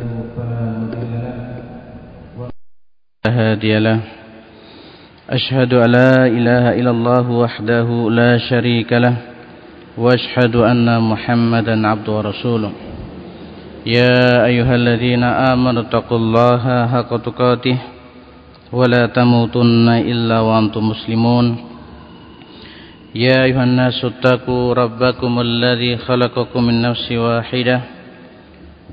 له فلا مضل له ولا هادي له أشهد أن لا إله إلا الله وحده لا شريك له وأشهد أن محمدا عبده ورسوله يا أيها الذين آمنوا اتقوا الله حق تقاته ولا تموتن إلا وأنتم مسلمون يا أيها الناس اتقوا ربكم الذي خلقكم من نفس واحده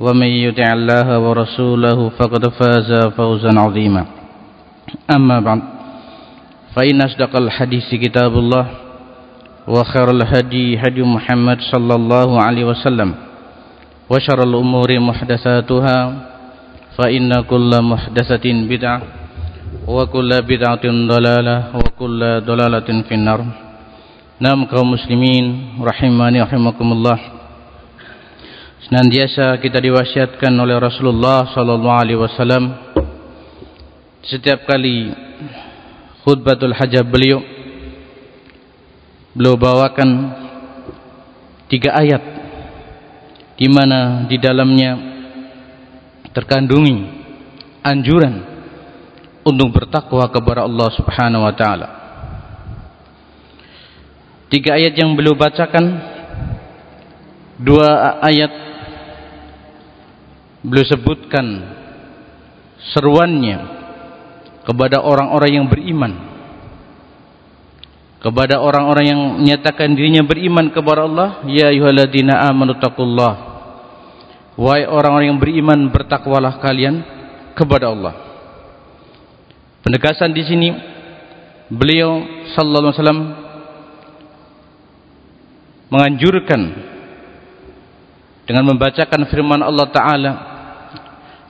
ومن يطع الله ورسوله فقد فاز فوزا عظيما أما بعد فإن أصدق الحديث كتاب الله وخير الهدي هدي محمد صلى الله عليه وسلم وشر الأمور محدثاتها فإن كل محدثة بدعة وكل بدعة ضلالة وكل ضلالة في النار Nam kaum muslimin rahimani rahimakumullah. Senantiasa kita diwasiatkan oleh Rasulullah sallallahu alaihi wasallam setiap kali khutbatul hajab beliau beliau bawakan tiga ayat di mana di dalamnya terkandungi anjuran untuk bertakwa kepada Allah Subhanahu wa taala. Tiga ayat yang beliau bacakan Dua ayat Beliau sebutkan Seruannya Kepada orang-orang yang beriman. Kepada orang-orang yang menyatakan dirinya beriman kepada Allah Ya ayuhaladina amanu taqullah. Wahai orang-orang yang beriman Bertakwalah kalian kepada Allah. Penegasan di sini Beliau sallallahu alaihi wasallam menganjurkan dengan membacakan firman Allah Ta'ala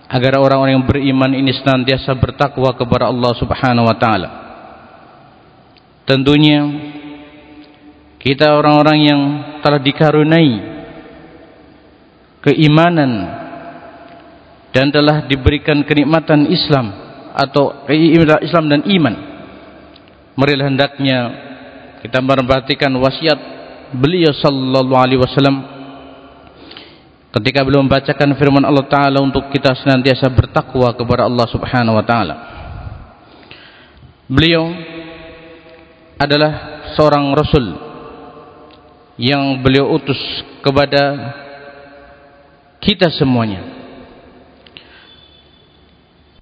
agar orang-orang yang beriman ini senantiasa bertakwa kepada Allah Subhanahu Wa Ta'ala. Tentunya kita orang-orang yang telah dikarunai keimanan dan telah diberikan kenikmatan Islam atau Islam dan iman marilah hendaknya kita memperhatikan wasiat beliau sallallahu alaihi wasallam ketika beliau membacakan firman Allah taala untuk kita senantiasa bertakwa kepada Allah Subhanahu wa taala. Beliau adalah seorang rasul yang beliau utus kepada kita semuanya.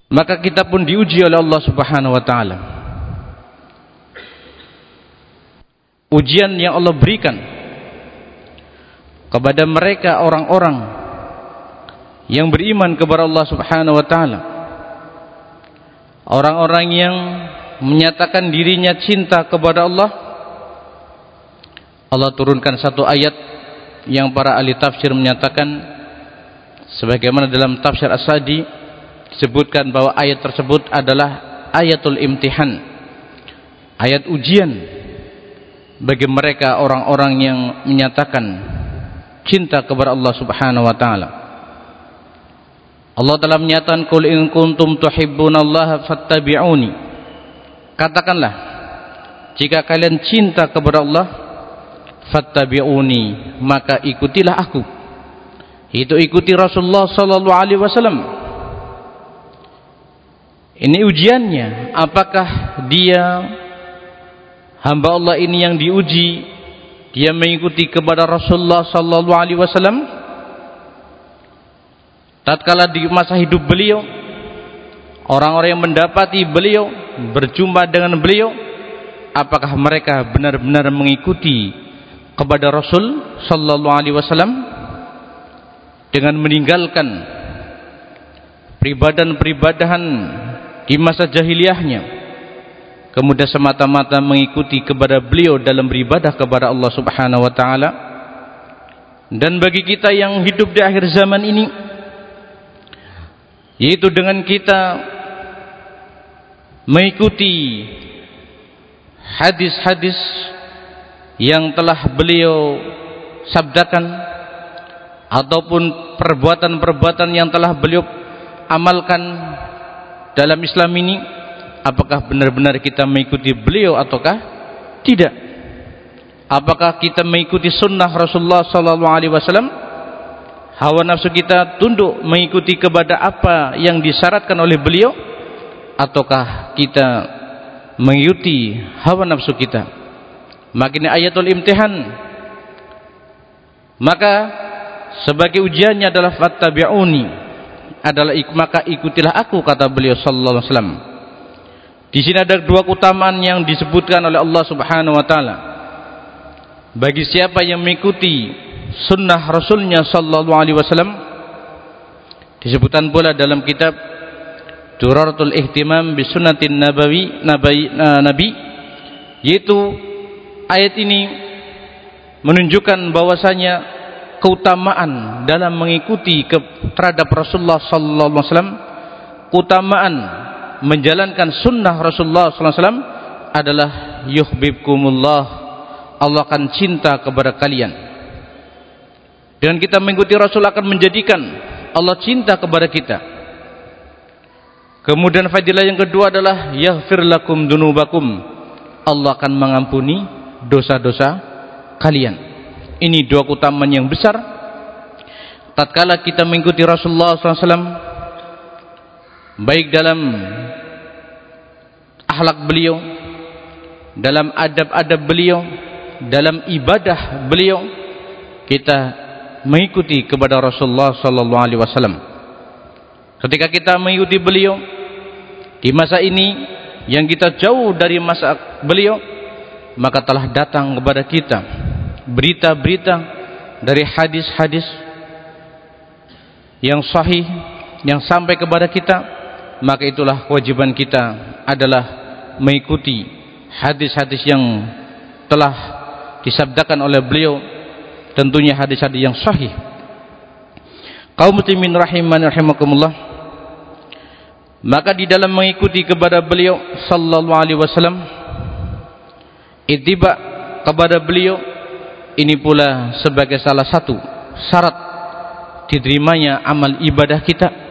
Maka kita pun diuji oleh Allah Subhanahu wa taala. ujian yang Allah berikan kepada mereka orang-orang yang beriman kepada Allah Subhanahu wa taala. Orang-orang yang menyatakan dirinya cinta kepada Allah. Allah turunkan satu ayat yang para ahli tafsir menyatakan sebagaimana dalam tafsir As-Sadi disebutkan bahwa ayat tersebut adalah ayatul imtihan. Ayat ujian bagi mereka orang-orang yang menyatakan cinta kepada Allah Subhanahu wa taala. Allah telah menyatakan qul in kuntum tuhibbunallaha fattabi'uni. Katakanlah jika kalian cinta kepada Allah fattabi'uni maka ikutilah aku. Itu ikuti Rasulullah sallallahu alaihi wasallam. Ini ujiannya apakah dia hamba Allah ini yang diuji dia mengikuti kepada Rasulullah sallallahu alaihi wasallam. Tatkala di masa hidup beliau orang-orang yang mendapati beliau berjumpa dengan beliau apakah mereka benar-benar mengikuti kepada Rasul sallallahu alaihi wasallam? Dengan meninggalkan peribadan-peribadahan di masa jahiliyahnya kemudian semata-mata mengikuti kepada beliau dalam beribadah kepada Allah Subhanahu wa taala. Dan bagi kita yang hidup di akhir zaman ini yaitu dengan kita mengikuti hadis-hadis yang telah beliau sabdakan ataupun perbuatan-perbuatan yang telah beliau amalkan dalam Islam ini apakah benar-benar kita mengikuti beliau ataukah tidak? Apakah kita mengikuti sunnah Rasulullah sallallahu alaihi wasallam? Hawa nafsu kita tunduk mengikuti kepada apa yang disyaratkan oleh beliau? Ataukah kita mengikuti hawa nafsu kita? Makin ayatul imtihan. Maka sebagai ujiannya adalah fattabi'uni. Adalah maka ikutilah aku kata beliau sallallahu alaihi wasallam di sini ada dua keutamaan yang disebutkan oleh Allah Subhanahu wa taala. Bagi siapa yang mengikuti sunnah rasulnya sallallahu alaihi wasallam disebutkan pula dalam kitab Duraratul Ihtimam bi Sunnatin Nabawi Nabi, Nabi yaitu ayat ini menunjukkan bahwasanya keutamaan dalam mengikuti ke, terhadap Rasulullah sallallahu alaihi wasallam keutamaan menjalankan sunnah Rasulullah wasallam adalah yuhibbukumullah Allah akan cinta kepada kalian dengan kita mengikuti Rasul akan menjadikan Allah cinta kepada kita Kemudian fadilah yang kedua adalah yaghfir lakum dunubakum. Allah akan mengampuni dosa-dosa kalian. Ini dua keutamaan yang besar. Tatkala kita mengikuti Rasulullah SAW baik dalam akhlak beliau, dalam adab-adab beliau, dalam ibadah beliau, kita mengikuti kepada Rasulullah sallallahu alaihi wasallam. Ketika kita mengikuti beliau, di masa ini yang kita jauh dari masa beliau maka telah datang kepada kita berita-berita dari hadis-hadis yang sahih yang sampai kepada kita maka itulah kewajiban kita adalah mengikuti hadis-hadis yang telah disabdakan oleh beliau. Tentunya hadis-hadis yang sahih. Kaum muslimin rahimani rahimakumullah. Maka di dalam mengikuti kepada beliau sallallahu alaihi wasallam ittiba kepada beliau ini pula sebagai salah satu syarat diterimanya amal ibadah kita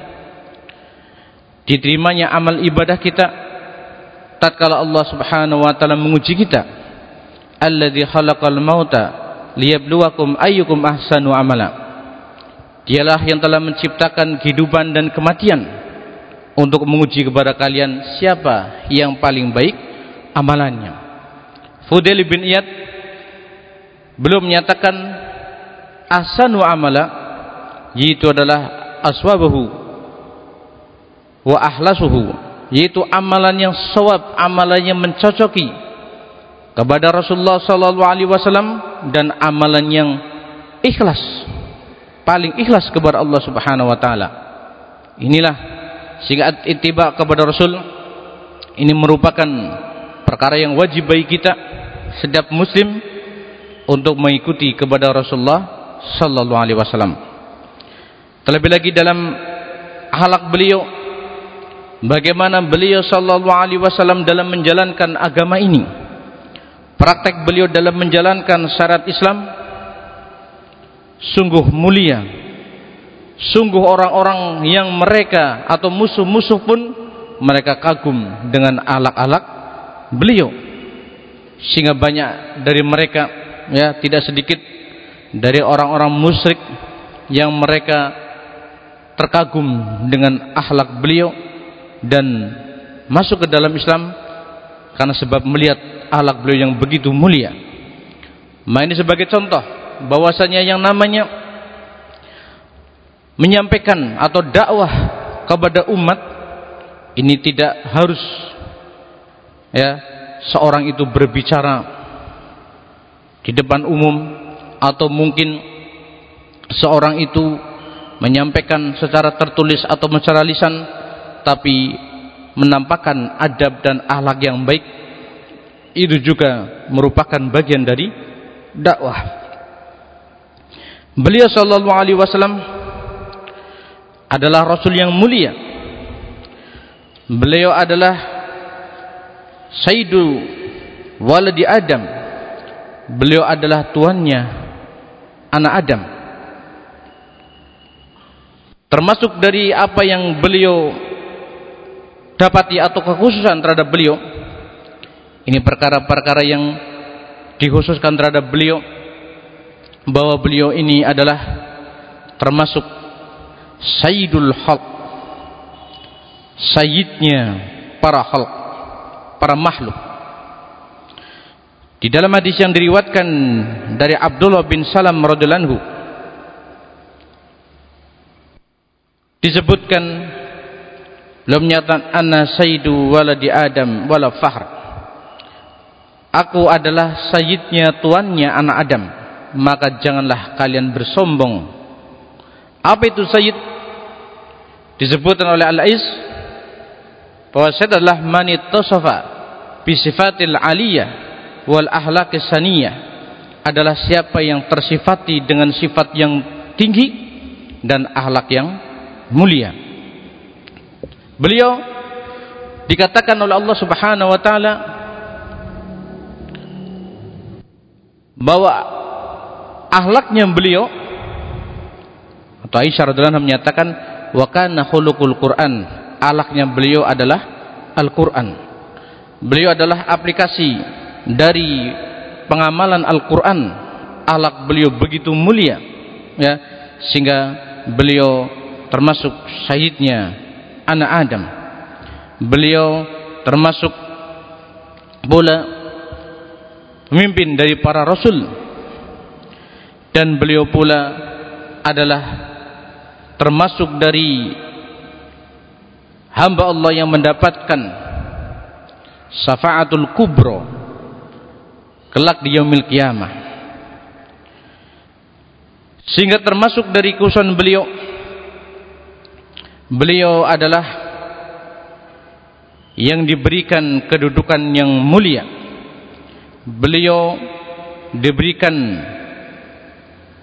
diterimanya amal ibadah kita tatkala Allah Subhanahu wa taala menguji kita alladzi khalaqal mauta liyabluwakum ayyukum ahsanu amala. Dialah yang telah menciptakan kehidupan dan kematian. Untuk menguji kepada kalian siapa yang paling baik amalannya. Fudail bin Iyad belum menyatakan asanu amala yaitu adalah aswabahu wa ahlasuhu yaitu amalan yang sawab amalan yang mencocoki kepada Rasulullah sallallahu alaihi wasallam dan amalan yang ikhlas paling ikhlas kepada Allah Subhanahu wa taala inilah sehingga ittiba kepada Rasul ini merupakan perkara yang wajib bagi kita setiap muslim untuk mengikuti kepada Rasulullah sallallahu alaihi wasallam. Terlebih lagi dalam halak beliau bagaimana beliau sallallahu alaihi wasallam dalam menjalankan agama ini. Praktek beliau dalam menjalankan syarat Islam sungguh mulia. Sungguh orang-orang yang mereka atau musuh-musuh pun mereka kagum dengan alak-alak beliau. Sehingga banyak dari mereka ya tidak sedikit dari orang-orang musyrik yang mereka terkagum dengan akhlak beliau dan masuk ke dalam Islam karena sebab melihat akhlak beliau yang begitu mulia. Nah ini sebagai contoh bahwasanya yang namanya menyampaikan atau dakwah kepada umat ini tidak harus ya seorang itu berbicara di depan umum atau mungkin seorang itu menyampaikan secara tertulis atau secara lisan tapi menampakkan adab dan akhlak yang baik itu juga merupakan bagian dari dakwah. Beliau sallallahu alaihi wasallam adalah Rasul yang mulia. Beliau adalah Sayyidu waladi Adam. Beliau adalah tuannya anak Adam. Termasuk dari apa yang beliau dapati atau kekhususan terhadap beliau. Ini perkara-perkara yang dikhususkan terhadap beliau bahwa beliau ini adalah termasuk Sayyidul Khalq Sayyidnya para khalq para makhluk. Di dalam hadis yang diriwatkan dari Abdullah bin Salam radhiyallahu disebutkan beliau menyatakan anna sayyidu waladi adam wala fahr. Aku adalah sayyidnya tuannya anak adam. Maka janganlah kalian bersombong. Apa itu sayyid? Disebutkan oleh Al-Ais bahwa sayyid adalah man ittasafa bi sifatil aliyah wal ahlakis saniyah. Adalah siapa yang tersifati dengan sifat yang tinggi dan akhlak yang mulia. Beliau dikatakan oleh Allah Subhanahu wa taala bahwa akhlaknya beliau atau Aisyah radhiyallahu anha menyatakan wa kana khuluqul Quran, akhlaknya beliau adalah Al-Qur'an. Beliau adalah aplikasi dari pengamalan Al-Qur'an. Akhlak beliau begitu mulia ya sehingga beliau termasuk syahidnya anak Adam. Beliau termasuk pula pemimpin dari para rasul. Dan beliau pula adalah termasuk dari hamba Allah yang mendapatkan syafaatul kubro kelak di yaumil kiamah. Sehingga termasuk dari keusuhan beliau beliau adalah yang diberikan kedudukan yang mulia. Beliau diberikan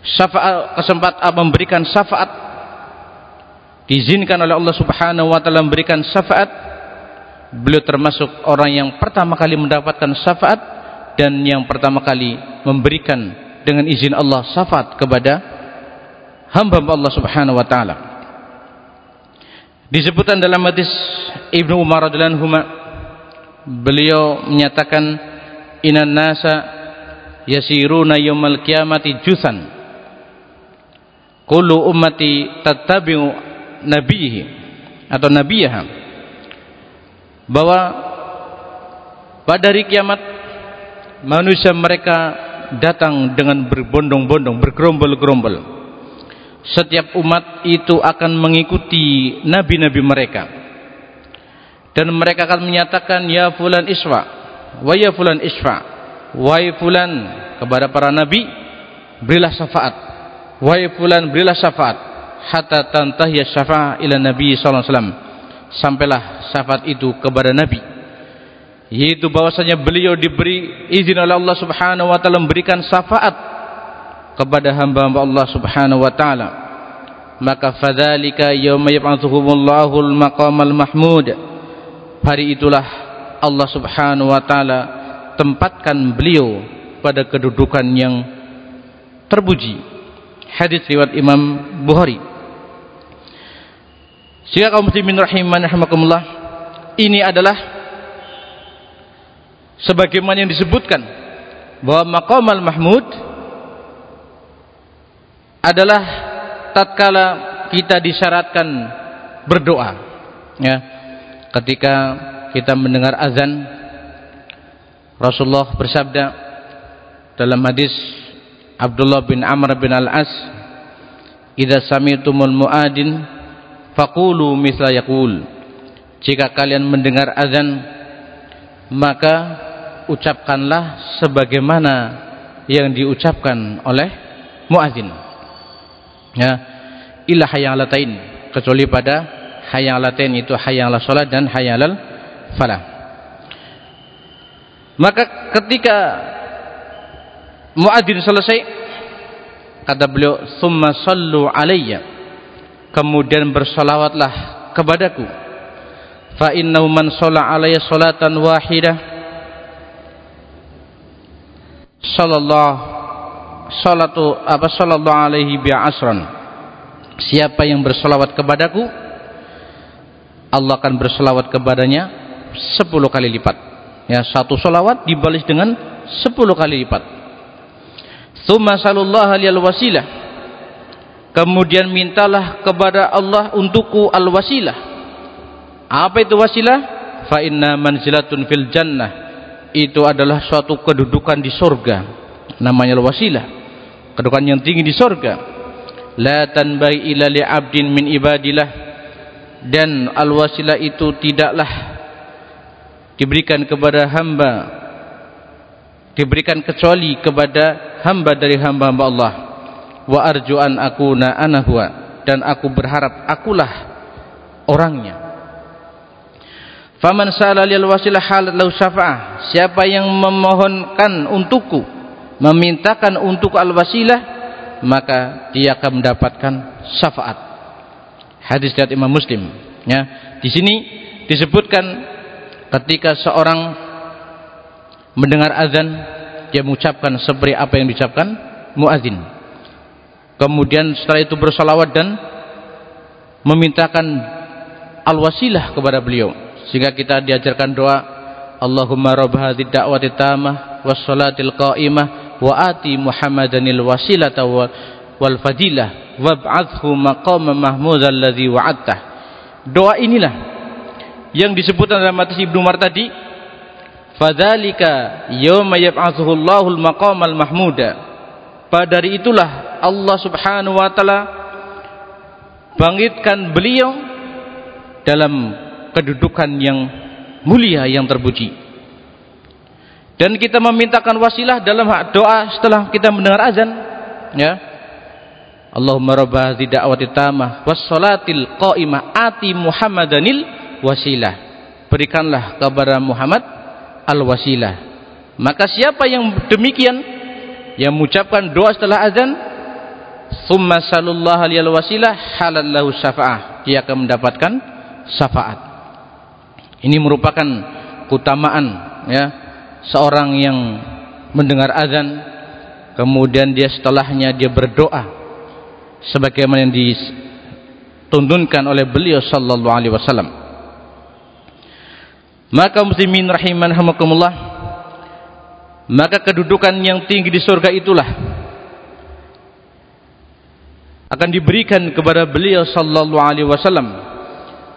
syafaat kesempat memberikan syafaat. Diizinkan oleh Allah Subhanahu wa taala memberikan syafaat. Beliau termasuk orang yang pertama kali mendapatkan syafaat dan yang pertama kali memberikan dengan izin Allah syafaat kepada hamba-hamba Allah Subhanahu wa taala disebutkan dalam hadis Ibnu Umar radhiyallahu anhu beliau menyatakan inan nasa yasiruna yaumal qiyamati jusan kullu ummati tattabi'u nabihi atau nabiyaha. Bahwa pada hari kiamat manusia mereka datang dengan berbondong-bondong bergerombol-gerombol setiap umat itu akan mengikuti nabi-nabi mereka. Dan mereka akan menyatakan ya fulan iswa wa ya fulan isfa wa ya fulan kepada para nabi berilah syafaat. Wa ya fulan berilah syafaat. Hatta tantahiya syafaat ila nabi sallallahu alaihi wasallam. Sampailah syafaat itu kepada nabi. Yaitu bahwasanya beliau diberi izin oleh Allah Subhanahu wa taala memberikan syafaat kepada hamba-hamba Allah Subhanahu wa taala. Maka fadzalika yauma yab'atsuhumullahu al-maqamal mahmud. Hari itulah Allah Subhanahu wa taala tempatkan beliau pada kedudukan yang terpuji. Hadis riwayat Imam Bukhari. Sehingga kaum muslimin rahiman rahimakumullah ini adalah sebagaimana yang disebutkan bahwa maqamal mahmud adalah tatkala kita disyaratkan berdoa ya. Ketika kita mendengar azan Rasulullah bersabda dalam hadis Abdullah bin Amr bin Al-As "Idza sami'tumul muadin faqulu mithla yaqul" Jika kalian mendengar azan maka ucapkanlah sebagaimana yang diucapkan oleh muadzin ya. Illa hayalatain kecuali pada hayalatain itu hayal salat dan hayal falah. Maka ketika muadzin selesai kata beliau summa sallu alayya. Kemudian bersolawatlah kepadaku. Fa inna man shalla alayya salatan wahidah. Sallallahu salatu apa sallallahu alaihi bi asran. Siapa yang bersolawat kepadaku Allah akan bersolawat kepadanya sepuluh kali lipat. Ya satu solawat dibalas dengan sepuluh kali lipat. Thumma sallallahu wasilah. Kemudian mintalah kepada Allah untukku al wasilah. Apa itu wasilah? Fa inna manzilatun fil jannah. Itu adalah suatu kedudukan di surga. Namanya wasilah kedudukan yang tinggi di surga. La tanbai ila li abdin min ibadillah. Dan al wasilah itu tidaklah diberikan kepada hamba diberikan kecuali kepada hamba dari hamba-hamba Allah. Wa arju an akuna ana huwa. Dan aku berharap akulah orangnya. Faman sa'ala lil wasilah halat lahu syafa'ah. Siapa yang memohonkan untukku, memintakan untuk al-wasilah, maka dia akan mendapatkan syafaat. Hadis dari Imam Muslim, ya. Di sini disebutkan ketika seorang mendengar azan, dia mengucapkan seperti apa yang diucapkan muazin. Kemudian setelah itu bersalawat dan memintakan al-wasilah kepada beliau sehingga kita diajarkan doa Allahumma rabb hadhihi da'wati tamah was salatil qa'imah wa ati Muhammadanil wasilata wal fadilah wab'athhu maqama mahmud alladhi wa'adtah doa inilah yang disebutkan dalam hadis Ibnu Umar tadi fadzalika yawma yab'athuhu Allahul maqamal mahmuda pada hari itulah Allah Subhanahu wa taala bangkitkan beliau dalam kedudukan yang mulia yang terpuji. Dan kita memintakan wasilah dalam doa setelah kita mendengar azan, ya. Allahumma rabb hadhihi da'wati tamah was qa'imah ati Muhammadanil wasilah. Berikanlah kepada Muhammad al-wasilah. Maka siapa yang demikian yang mengucapkan doa setelah azan, summa sallallahu alaihi wasilah halallahu syafa'ah. Dia akan mendapatkan syafaat. Ini merupakan keutamaan ya seorang yang mendengar azan kemudian dia setelahnya dia berdoa sebagaimana yang dituntunkan oleh beliau sallallahu alaihi wasallam. Maka muslimin rahiman hamakumullah maka kedudukan yang tinggi di surga itulah akan diberikan kepada beliau sallallahu alaihi wasallam.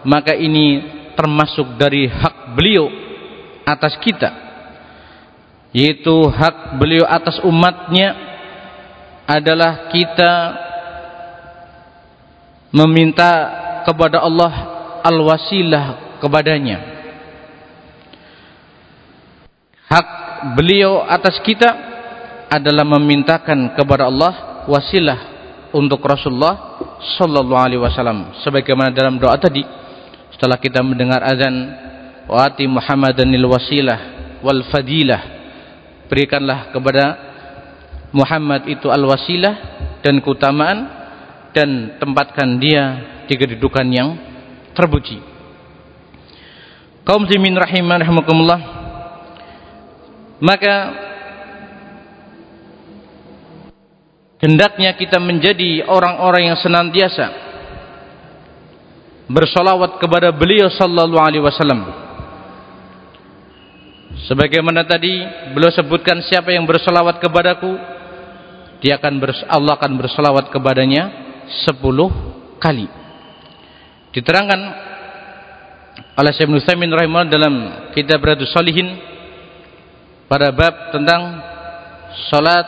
Maka ini termasuk dari hak beliau atas kita yaitu hak beliau atas umatnya adalah kita meminta kepada Allah al-wasilah kepadanya. Hak beliau atas kita adalah memintakan kepada Allah wasilah untuk Rasulullah sallallahu alaihi wasallam. Sebagaimana dalam doa tadi setelah kita mendengar azan wati Muhammadanil wasilah wal fadilah berikanlah kepada Muhammad itu al wasilah dan keutamaan dan tempatkan dia di kedudukan yang terpuji. Kaum muslimin rahimakumullah maka hendaknya kita menjadi orang-orang yang senantiasa bersolawat kepada beliau sallallahu alaihi wasallam sebagaimana tadi beliau sebutkan siapa yang bersolawat kepadaku dia akan bers Allah akan bersolawat kepadanya sepuluh kali. Diterangkan oleh Syekh Nusaimin rahimahullah dalam kitab Radus Salihin pada bab tentang salat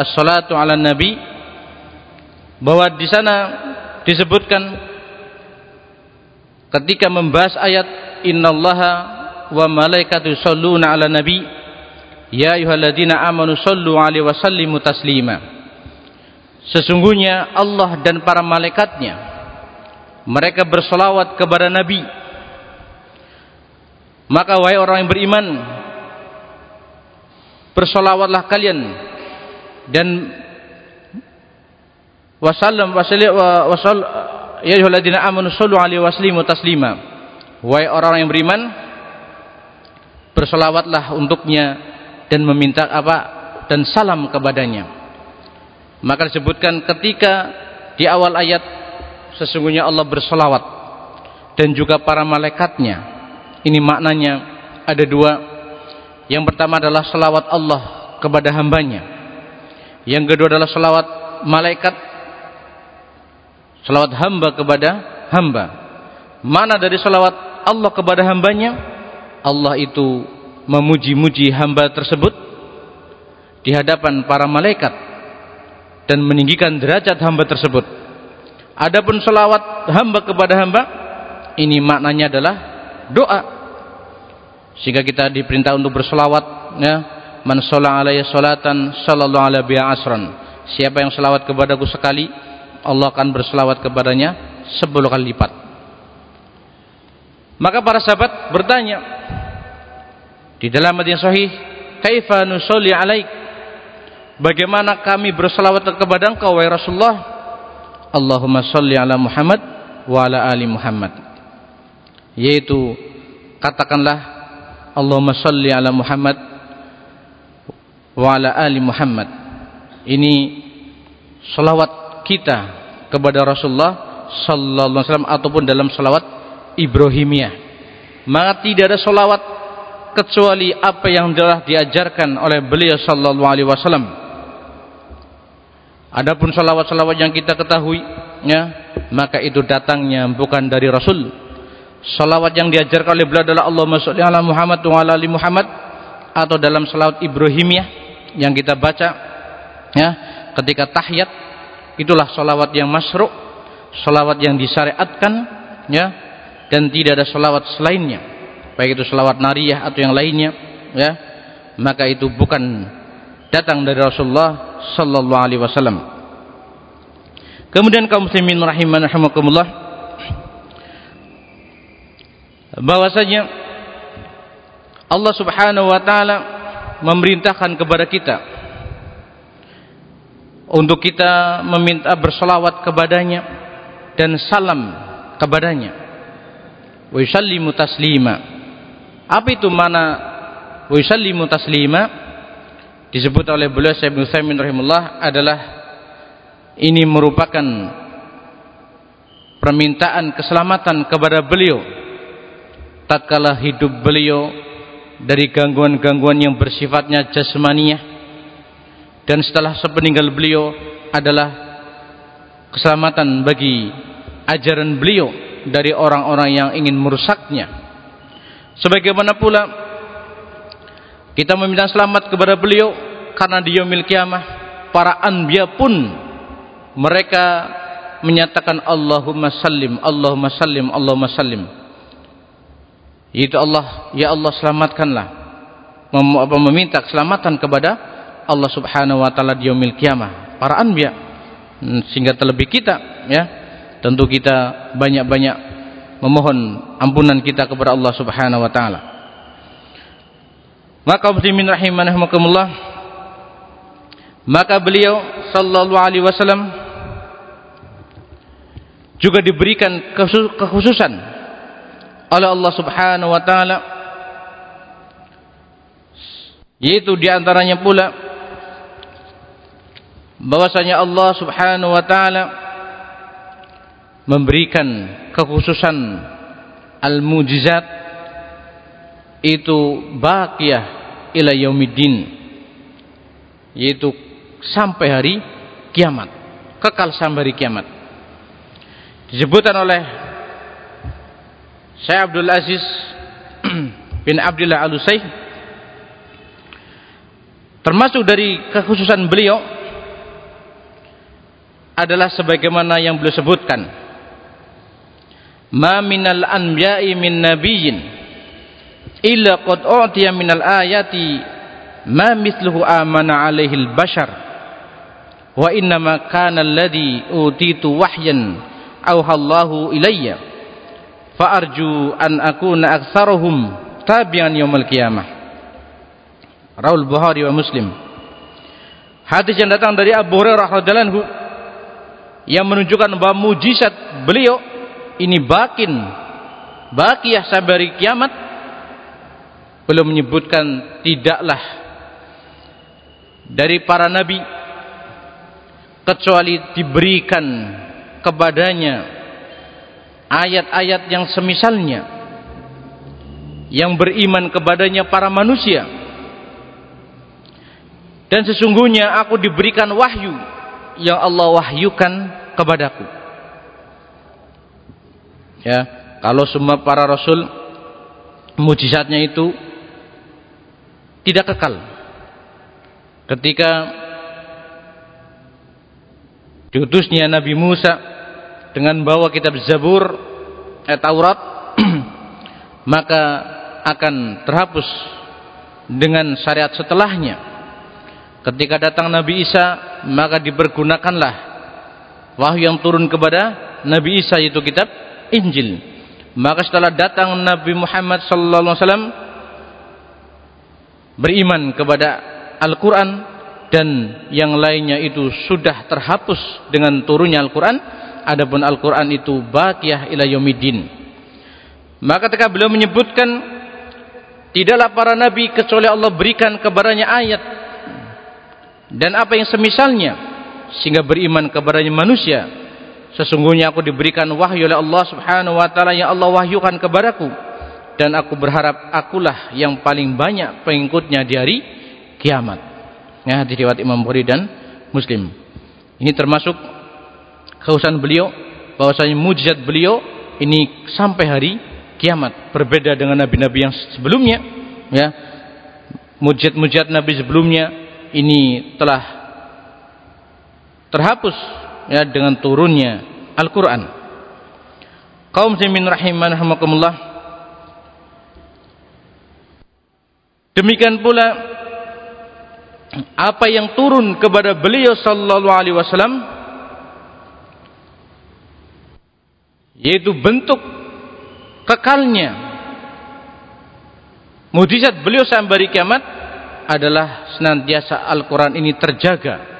as-salatu ala nabi bahwa di sana disebutkan ketika membahas ayat innallaha wa malaikatu shalluna ala nabi ya ayyuhalladzina amanu sallu alaihi wa sallimu taslima. Sesungguhnya Allah dan para malaikatnya mereka bersolawat kepada nabi. Maka wahai orang yang beriman bersolawatlah kalian dan wasallam wasalli wasall ya ayyuhalladzina amanu sallu alaihi waslimu taslima. Wahai orang yang beriman bersolawatlah untuknya dan meminta apa dan salam kepadanya. Maka disebutkan ketika di awal ayat sesungguhnya Allah bersolawat dan juga para malaikatnya. Ini maknanya ada dua. Yang pertama adalah selawat Allah kepada hambanya. Yang kedua adalah selawat malaikat selawat hamba kepada hamba. Mana dari selawat Allah kepada hambanya Allah itu memuji-muji hamba tersebut di hadapan para malaikat dan meninggikan derajat hamba tersebut. Adapun selawat hamba kepada hamba ini maknanya adalah doa. Sehingga kita diperintah untuk berselawat ya. Man shalla alayya salatan sallallahu alaihi asran. Siapa yang selawat kepadaku sekali Allah akan berselawat kepadanya sepuluh kali lipat maka para sahabat bertanya di dalam hadis sahih kaifa nusolli alaik? Bagaimana kami berselawat kepada engkau wahai Rasulullah? Allahumma salli ala Muhammad wa ala ali Muhammad. Yaitu katakanlah Allahumma salli ala Muhammad wa ala ali Muhammad. Ini selawat kita kepada Rasulullah sallallahu alaihi wasallam ataupun dalam selawat Ibrahimiyah. Maka tidak ada selawat kecuali apa yang telah diajarkan oleh beliau sallallahu alaihi wasallam. Adapun selawat-selawat yang kita ketahui ya maka itu datangnya bukan dari Rasul. Selawat yang diajarkan oleh beliau adalah Allahumma sholli ala Muhammad wa ala ali Muhammad atau dalam selawat Ibrahimiyah yang kita baca ya ketika tahiyat itulah salawat yang masru' salawat yang disyariatkan ya dan tidak ada salawat selainnya. Baik itu salawat nariyah atau yang lainnya ya. Maka itu bukan datang dari Rasulullah sallallahu alaihi wasallam. Kemudian kaum muslimin rahiman rahimakumullah. Bahwasanya Allah Subhanahu wa taala memerintahkan kepada kita untuk kita meminta bersolawat kepadanya dan salam kepadanya wa yusallimu taslima. Apa itu mana wa yusallimu taslima? Disebut oleh beliau Syekh Ibnu Utsaimin rahimahullah adalah ini merupakan permintaan keselamatan kepada beliau. Tatkala hidup beliau dari gangguan-gangguan yang bersifatnya jasmaniyah dan setelah sepeninggal beliau adalah keselamatan bagi ajaran beliau dari orang-orang yang ingin merusaknya. Sebagaimana pula kita meminta selamat kepada beliau karena di yaumil kiamah para anbiya pun mereka menyatakan Allahumma sallim Allahumma sallim Allahumma sallim. Itu Allah ya Allah selamatkanlah. Mem meminta keselamatan kepada Allah Subhanahu wa taala di yaumil kiamah para anbiya. Hmm, sehingga terlebih kita ya tentu kita banyak-banyak memohon ampunan kita kepada Allah Subhanahu wa taala. Maka muslimin maka beliau sallallahu alaihi wasallam juga diberikan kekhususan oleh Allah Subhanahu wa taala yaitu di antaranya pula bahwasanya Allah Subhanahu wa taala memberikan kekhususan al-mujizat itu baqiyah ila yaumiddin yaitu sampai hari kiamat kekal sampai hari kiamat. Disebutkan oleh Syekh Abdul Aziz bin Abdullah Al-Usaih termasuk dari kekhususan beliau adalah sebagaimana yang beliau sebutkan ma minal anbiya'i min nabiyyin illa qad u'tiya minal ayati ma mithluhu amana alaihi al-bashar wa innama kana alladhi utitu wahyan awhallahu ilayya Fa'arju an akuna aktsaruhum tabi'an yaumil qiyamah. Raul Bukhari wa Muslim. Hadis yang datang dari Abu Hurairah radhiyallahu yang menunjukkan bahwa mujizat beliau ini bakin bakiyah sampai hari kiamat belum menyebutkan tidaklah dari para nabi kecuali diberikan kepadanya ayat-ayat yang semisalnya yang beriman kepadanya para manusia. Dan sesungguhnya aku diberikan wahyu yang Allah wahyukan kepadaku ya kalau semua para rasul mujizatnya itu tidak kekal. Ketika diutusnya Nabi Musa dengan bawa kitab Zabur eh, Taurat maka akan terhapus dengan syariat setelahnya. Ketika datang Nabi Isa maka dipergunakanlah wahyu yang turun kepada Nabi Isa yaitu kitab Injil. Maka setelah datang Nabi Muhammad sallallahu alaihi wasallam beriman kepada Al-Quran dan yang lainnya itu sudah terhapus dengan turunnya Al-Quran adapun Al-Quran itu baqiyah ila yaumiddin. Maka ketika beliau menyebutkan tidaklah para nabi kecuali Allah berikan kepadanya ayat dan apa yang semisalnya sehingga beriman kepadanya manusia sesungguhnya aku diberikan wahyu oleh Allah subhanahu wa ta'ala. Yang Allah wahyukan kepadaku. Dan aku berharap akulah yang paling banyak pengikutnya di hari kiamat. Ya, hadis riwayat Imam Bukhari dan Muslim. Ini termasuk kekhususan beliau bahwasanya mujizat beliau ini sampai hari kiamat. Berbeda dengan nabi-nabi yang sebelumnya ya. Mujizat-mujizat nabi sebelumnya ini telah terhapus ya dengan turunnya Al-Qur'an. Kaum muslimin rahimanahumullah demikian pula apa yang turun kepada beliau sallallahu alaihi wasallam yaitu bentuk kekalnya mujizat beliau sampai kiamat adalah senantiasa Al-Quran ini terjaga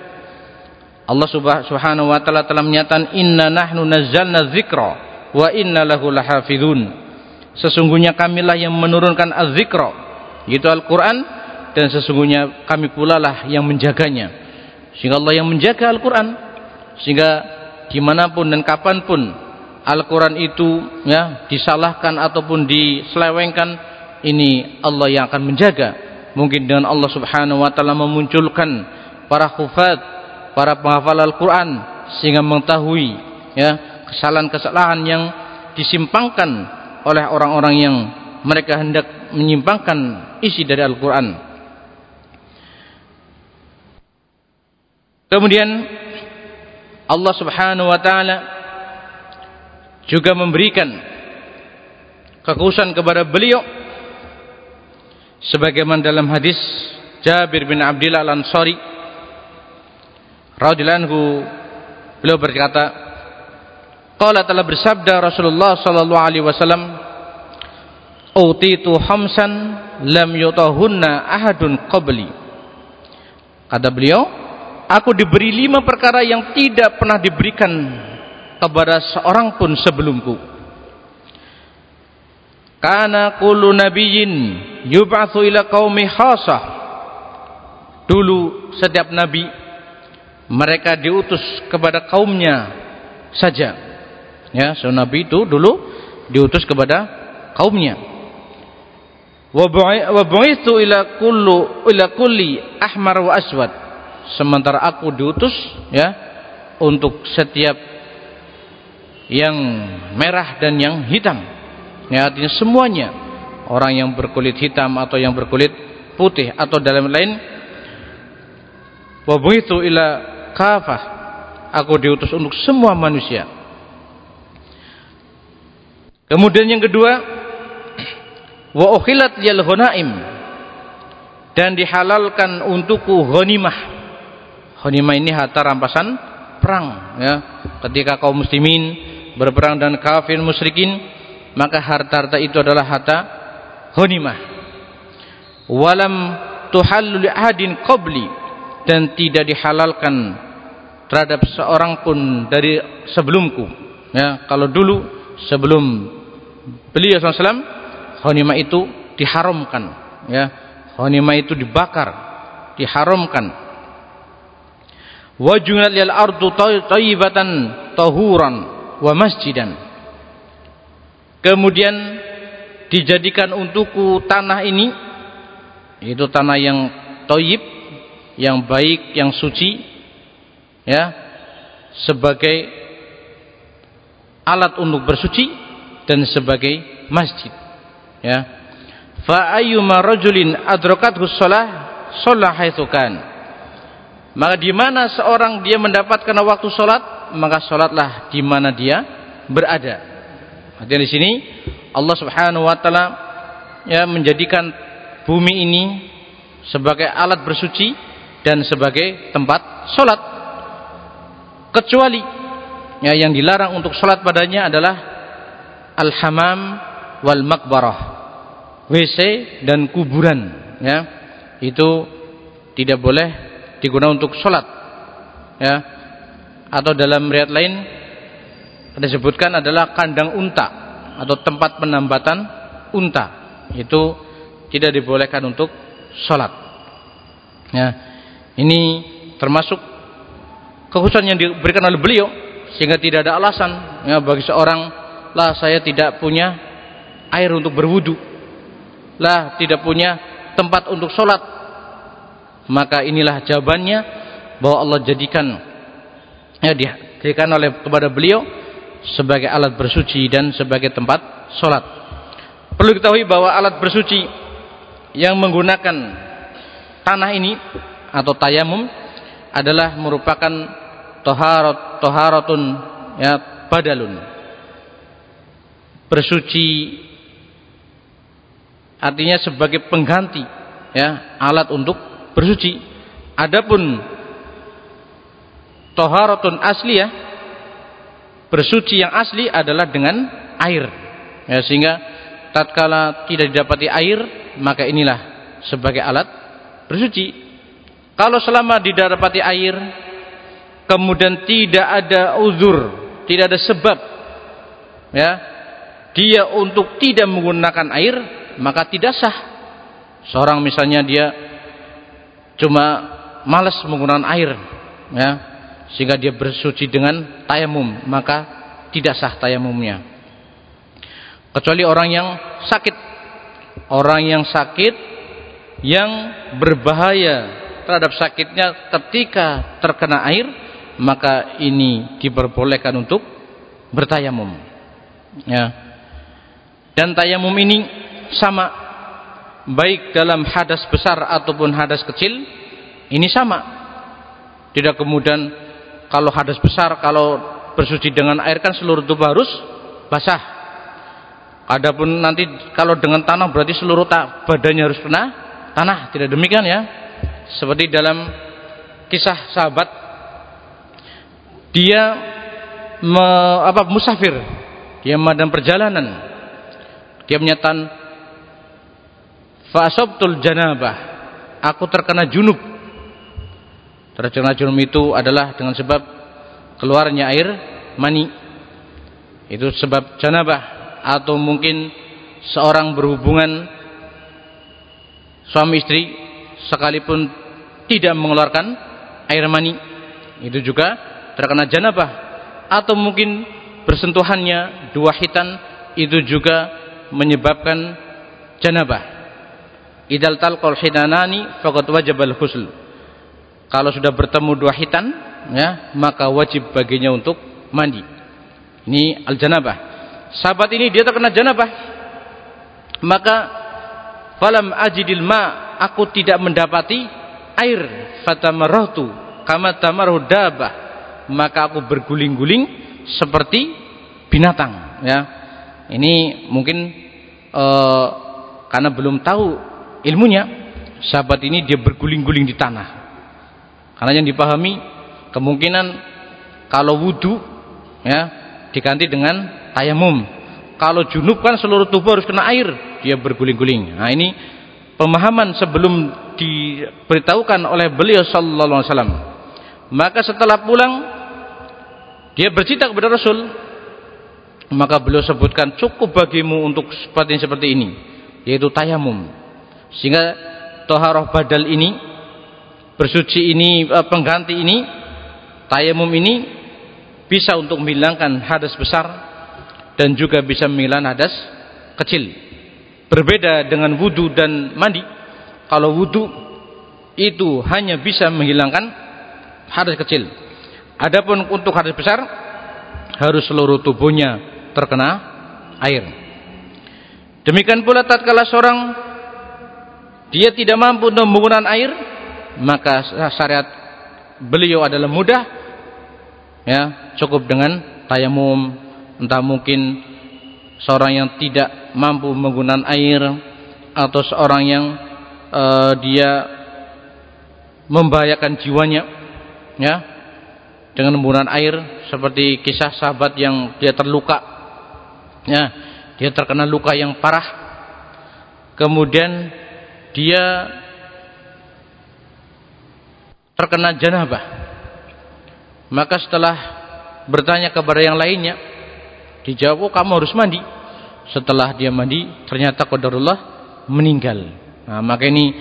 Allah subhanahu wa ta'ala telah menyatakan inna nahnu nazzalna dzikra wa inna lahu lahafidhun. Sesungguhnya kamilah yang menurunkan az-zikra yaitu Al-Quran dan sesungguhnya kami pula lah yang menjaganya. Sehingga Allah yang menjaga Al-Quran sehingga di mana pun dan kapan pun Al-Quran itu ya disalahkan ataupun diselewengkan ini Allah yang akan menjaga. Mungkin dengan Allah subhanahu wa ta'ala memunculkan para khufat para penghafal Al-Quran sehingga mengetahui ya kesalahan-kesalahan yang disimpangkan oleh orang-orang yang mereka hendak menyimpangkan isi dari Al-Quran. Kemudian Allah Subhanahu wa taala juga memberikan kekhususan kepada beliau sebagaimana dalam hadis Jabir bin Abdullah Al-Ansari radhiyallahu beliau berkata qala telah bersabda Rasulullah sallallahu alaihi wasallam utitu khamsan lam yutahunna ahadun qabli kata beliau Aku diberi lima perkara yang tidak pernah diberikan kepada seorang pun sebelumku. Karena kullu nabiyyin yub'atsu ila qaumi khasah. Dulu setiap nabi mereka diutus kepada kaumnya saja. Ya, so nabi itu dulu diutus kepada kaumnya. Wa bu'itsu ila kullu ila kulli ahmar wa aswad sementara aku diutus ya untuk setiap yang merah dan yang hitam ya artinya semuanya orang yang berkulit hitam atau yang berkulit putih atau dalam lain itu ila kafah. Aku diutus untuk semua manusia. Kemudian yang kedua wa ukhilat yal ghunaim. Dan dihalalkan untukku ghanimah. Ghanimah ini harta rampasan perang ya. Ketika kaum muslimin berperang dan kafir musyrikin, maka harta-harta itu adalah harta ghanimah. Walam tuhallu li ahadin qabli dan tidak dihalalkan terhadap seorang pun dari sebelumku. Ya, kalau dulu sebelum beliau SAW ghanimah itu diharamkan ya. Ghanimah itu dibakar, diharamkan wa junat lil ardu thayyibatan tahuran wa masjidan kemudian dijadikan untukku tanah ini itu tanah yang thayyib yang baik yang suci ya sebagai alat untuk bersuci dan sebagai masjid ya. Fa ayyuma rajulin adrakathu shalah shalla haitsu kan. Maka di mana seorang dia mendapatkan waktu salat maka salatlah di mana dia berada. Artinya di sini Allah Subhanahu wa taala ya menjadikan bumi ini sebagai alat bersuci dan sebagai tempat salat kecuali ya yang dilarang untuk salat padanya adalah al-hamam wal makbarah WC dan kuburan ya. Itu tidak boleh digunakan untuk sholat ya. Atau dalam riwayat lain disebutkan adalah kandang unta atau tempat penambatan unta. Itu tidak dibolehkan untuk sholat ya ini termasuk kekhususan yang diberikan oleh beliau sehingga tidak ada alasan ya bagi seorang lah saya tidak punya air untuk berwudu. Lah tidak punya tempat untuk sholat. Maka inilah jawabannya bahwa Allah jadikan ya dijadikan oleh kepada beliau sebagai alat bersuci dan sebagai tempat sholat. Perlu diketahui bahwa alat bersuci yang menggunakan tanah ini atau tayamum adalah merupakan toharat toharatun ya badalun. Bersuci artinya sebagai pengganti ya alat untuk bersuci. Adapun toharatun asli ya bersuci yang asli adalah dengan air ya sehingga tatkala tidak didapati air maka inilah sebagai alat bersuci kalau selama didapati air kemudian tidak ada uzur tidak ada sebab ya dia untuk tidak menggunakan air maka tidak sah. Seorang misalnya dia cuma malas menggunakan air ya sehingga dia bersuci dengan tayamum maka tidak sah tayamumnya. Kecuali orang yang sakit. Orang yang sakit yang berbahaya terhadap sakitnya ketika terkena air maka ini diperbolehkan untuk bertayamum. Ya. Dan tayamum ini sama baik dalam hadas besar ataupun hadas kecil ini sama. Tidak kemudian kalau hadas besar kalau bersuci dengan air kan seluruh tubuh harus basah. Adapun nanti kalau dengan tanah berarti seluruh badannya harus kena tanah. Tidak demikian ya seperti dalam kisah sahabat dia me, apa musafir. Dia madam perjalanan. Dia menyatakan fa'asabtul janabah. Aku terkena junub. Terkena junub itu adalah dengan sebab keluarnya air mani. Itu sebab janabah. Atau mungkin seorang berhubungan suami istri sekalipun tidak mengeluarkan air mani itu juga terkena janabah atau mungkin bersentuhannya dua hitan itu juga menyebabkan janabah. Idal talqal hidanani faqad wajibal ghusl. Kalau sudah bertemu dua hitan, ya, maka wajib baginya untuk mandi. Ini al-janabah. Sahabat ini dia terkena janabah. Maka falam ajidil ma, aku tidak mendapati air fatamarahtu kama tamarhu dabah. Maka aku berguling-guling seperti binatang, ya. Ini mungkin uh, karena belum tahu ilmunya sahabat ini dia berguling-guling di tanah karena yang dipahami kemungkinan kalau wudhu ya diganti dengan tayamum kalau junub kan seluruh tubuh harus kena air dia berguling-guling nah ini pemahaman sebelum diberitahukan oleh beliau sallallahu alaihi wasallam maka setelah pulang dia bercerita kepada Rasul maka beliau sebutkan cukup bagimu untuk seperti seperti ini yaitu tayamum sehingga toharoh badal ini bersuci ini eh, pengganti ini tayamum ini bisa untuk menghilangkan hadas besar dan juga bisa menghilangkan hadas kecil. Berbeda dengan wudu dan mandi. Kalau wudu itu hanya bisa menghilangkan hadas kecil. Adapun untuk hadas besar harus seluruh tubuhnya terkena air. Demikian pula tatkala seorang dia tidak mampu untuk menggunakan air, maka syariat beliau adalah mudah ya, cukup dengan tayamum, entah mungkin seorang yang tidak mampu menggunakan air atau seorang yang uh, dia membahayakan jiwanya ya dengan menggunakan air seperti kisah sahabat yang dia terluka ya dia terkena luka yang parah. Kemudian dia terkena janabah. Maka setelah bertanya kepada yang lainnya dijawab oh, kamu harus mandi. Setelah dia mandi ternyata qadarullah meninggal nah, maka ini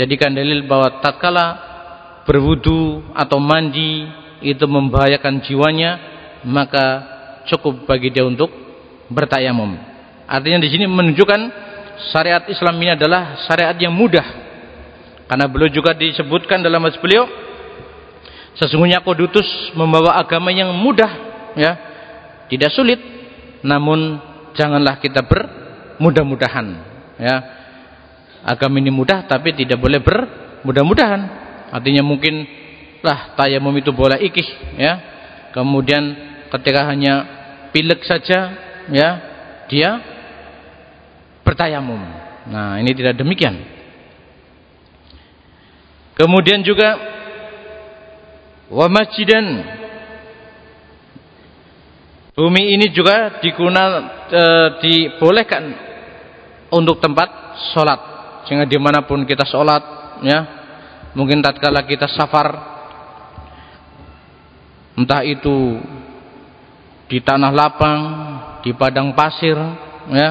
jadikan dalil bahwa tatkala berwudu atau mandi itu membahayakan jiwanya maka cukup bagi dia untuk bertayamum. Artinya di sini menunjukkan syariat Islam ini adalah syariat yang mudah. Karena beliau juga disebutkan dalam hadis beliau sesungguhnya aku diutus membawa agama yang mudah ya. Tidak sulit namun janganlah kita bermudah-mudahan ya agama ini mudah tapi tidak boleh bermudah-mudahan artinya mungkin lah tayamum itu boleh ikih ya. Kemudian ketika hanya pilek saja ya dia bertayamum. Nah ini tidak demikian. Kemudian juga wa masjidan. Bumi ini juga digunakan e, dibolehkan untuk tempat sholat sehingga di mana pun kita sholat ya mungkin tatkala kita safar entah itu di tanah lapang, di padang pasir, ya,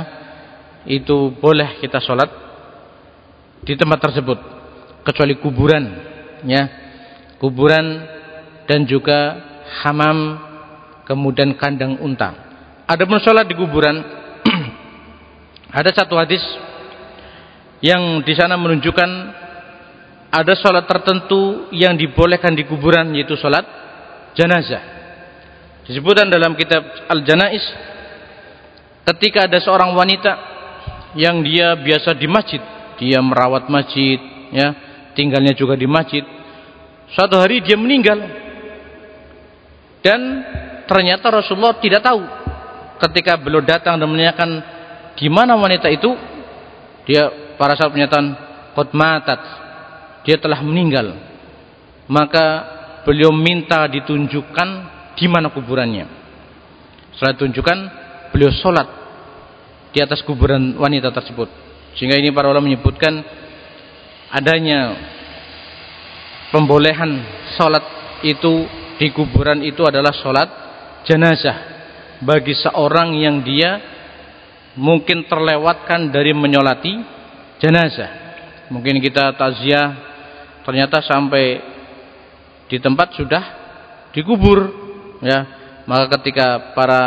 itu boleh kita sholat di tempat tersebut, kecuali kuburan, ya, kuburan dan juga hamam, kemudian kandang unta. Ada pun sholat di kuburan, ada satu hadis yang di sana menunjukkan ada sholat tertentu yang dibolehkan di kuburan yaitu sholat jenazah. Disebutkan dalam kitab Al-Janais ketika ada seorang wanita yang dia biasa di masjid, dia merawat masjid, ya, tinggalnya juga di masjid. Suatu hari dia meninggal. Dan ternyata Rasulullah tidak tahu ketika beliau datang dan menanyakan di mana wanita itu, dia para sahabat menyatakan qad matat. Dia telah meninggal. Maka beliau minta ditunjukkan di mana kuburannya. Setelah ditunjukkan, beliau sholat di atas kuburan wanita tersebut. Sehingga ini para ulama menyebutkan adanya pembolehan sholat itu di kuburan itu adalah sholat jenazah bagi seorang yang dia mungkin terlewatkan dari menyolati jenazah. Mungkin kita taziah ternyata sampai di tempat sudah dikubur ya. Maka ketika para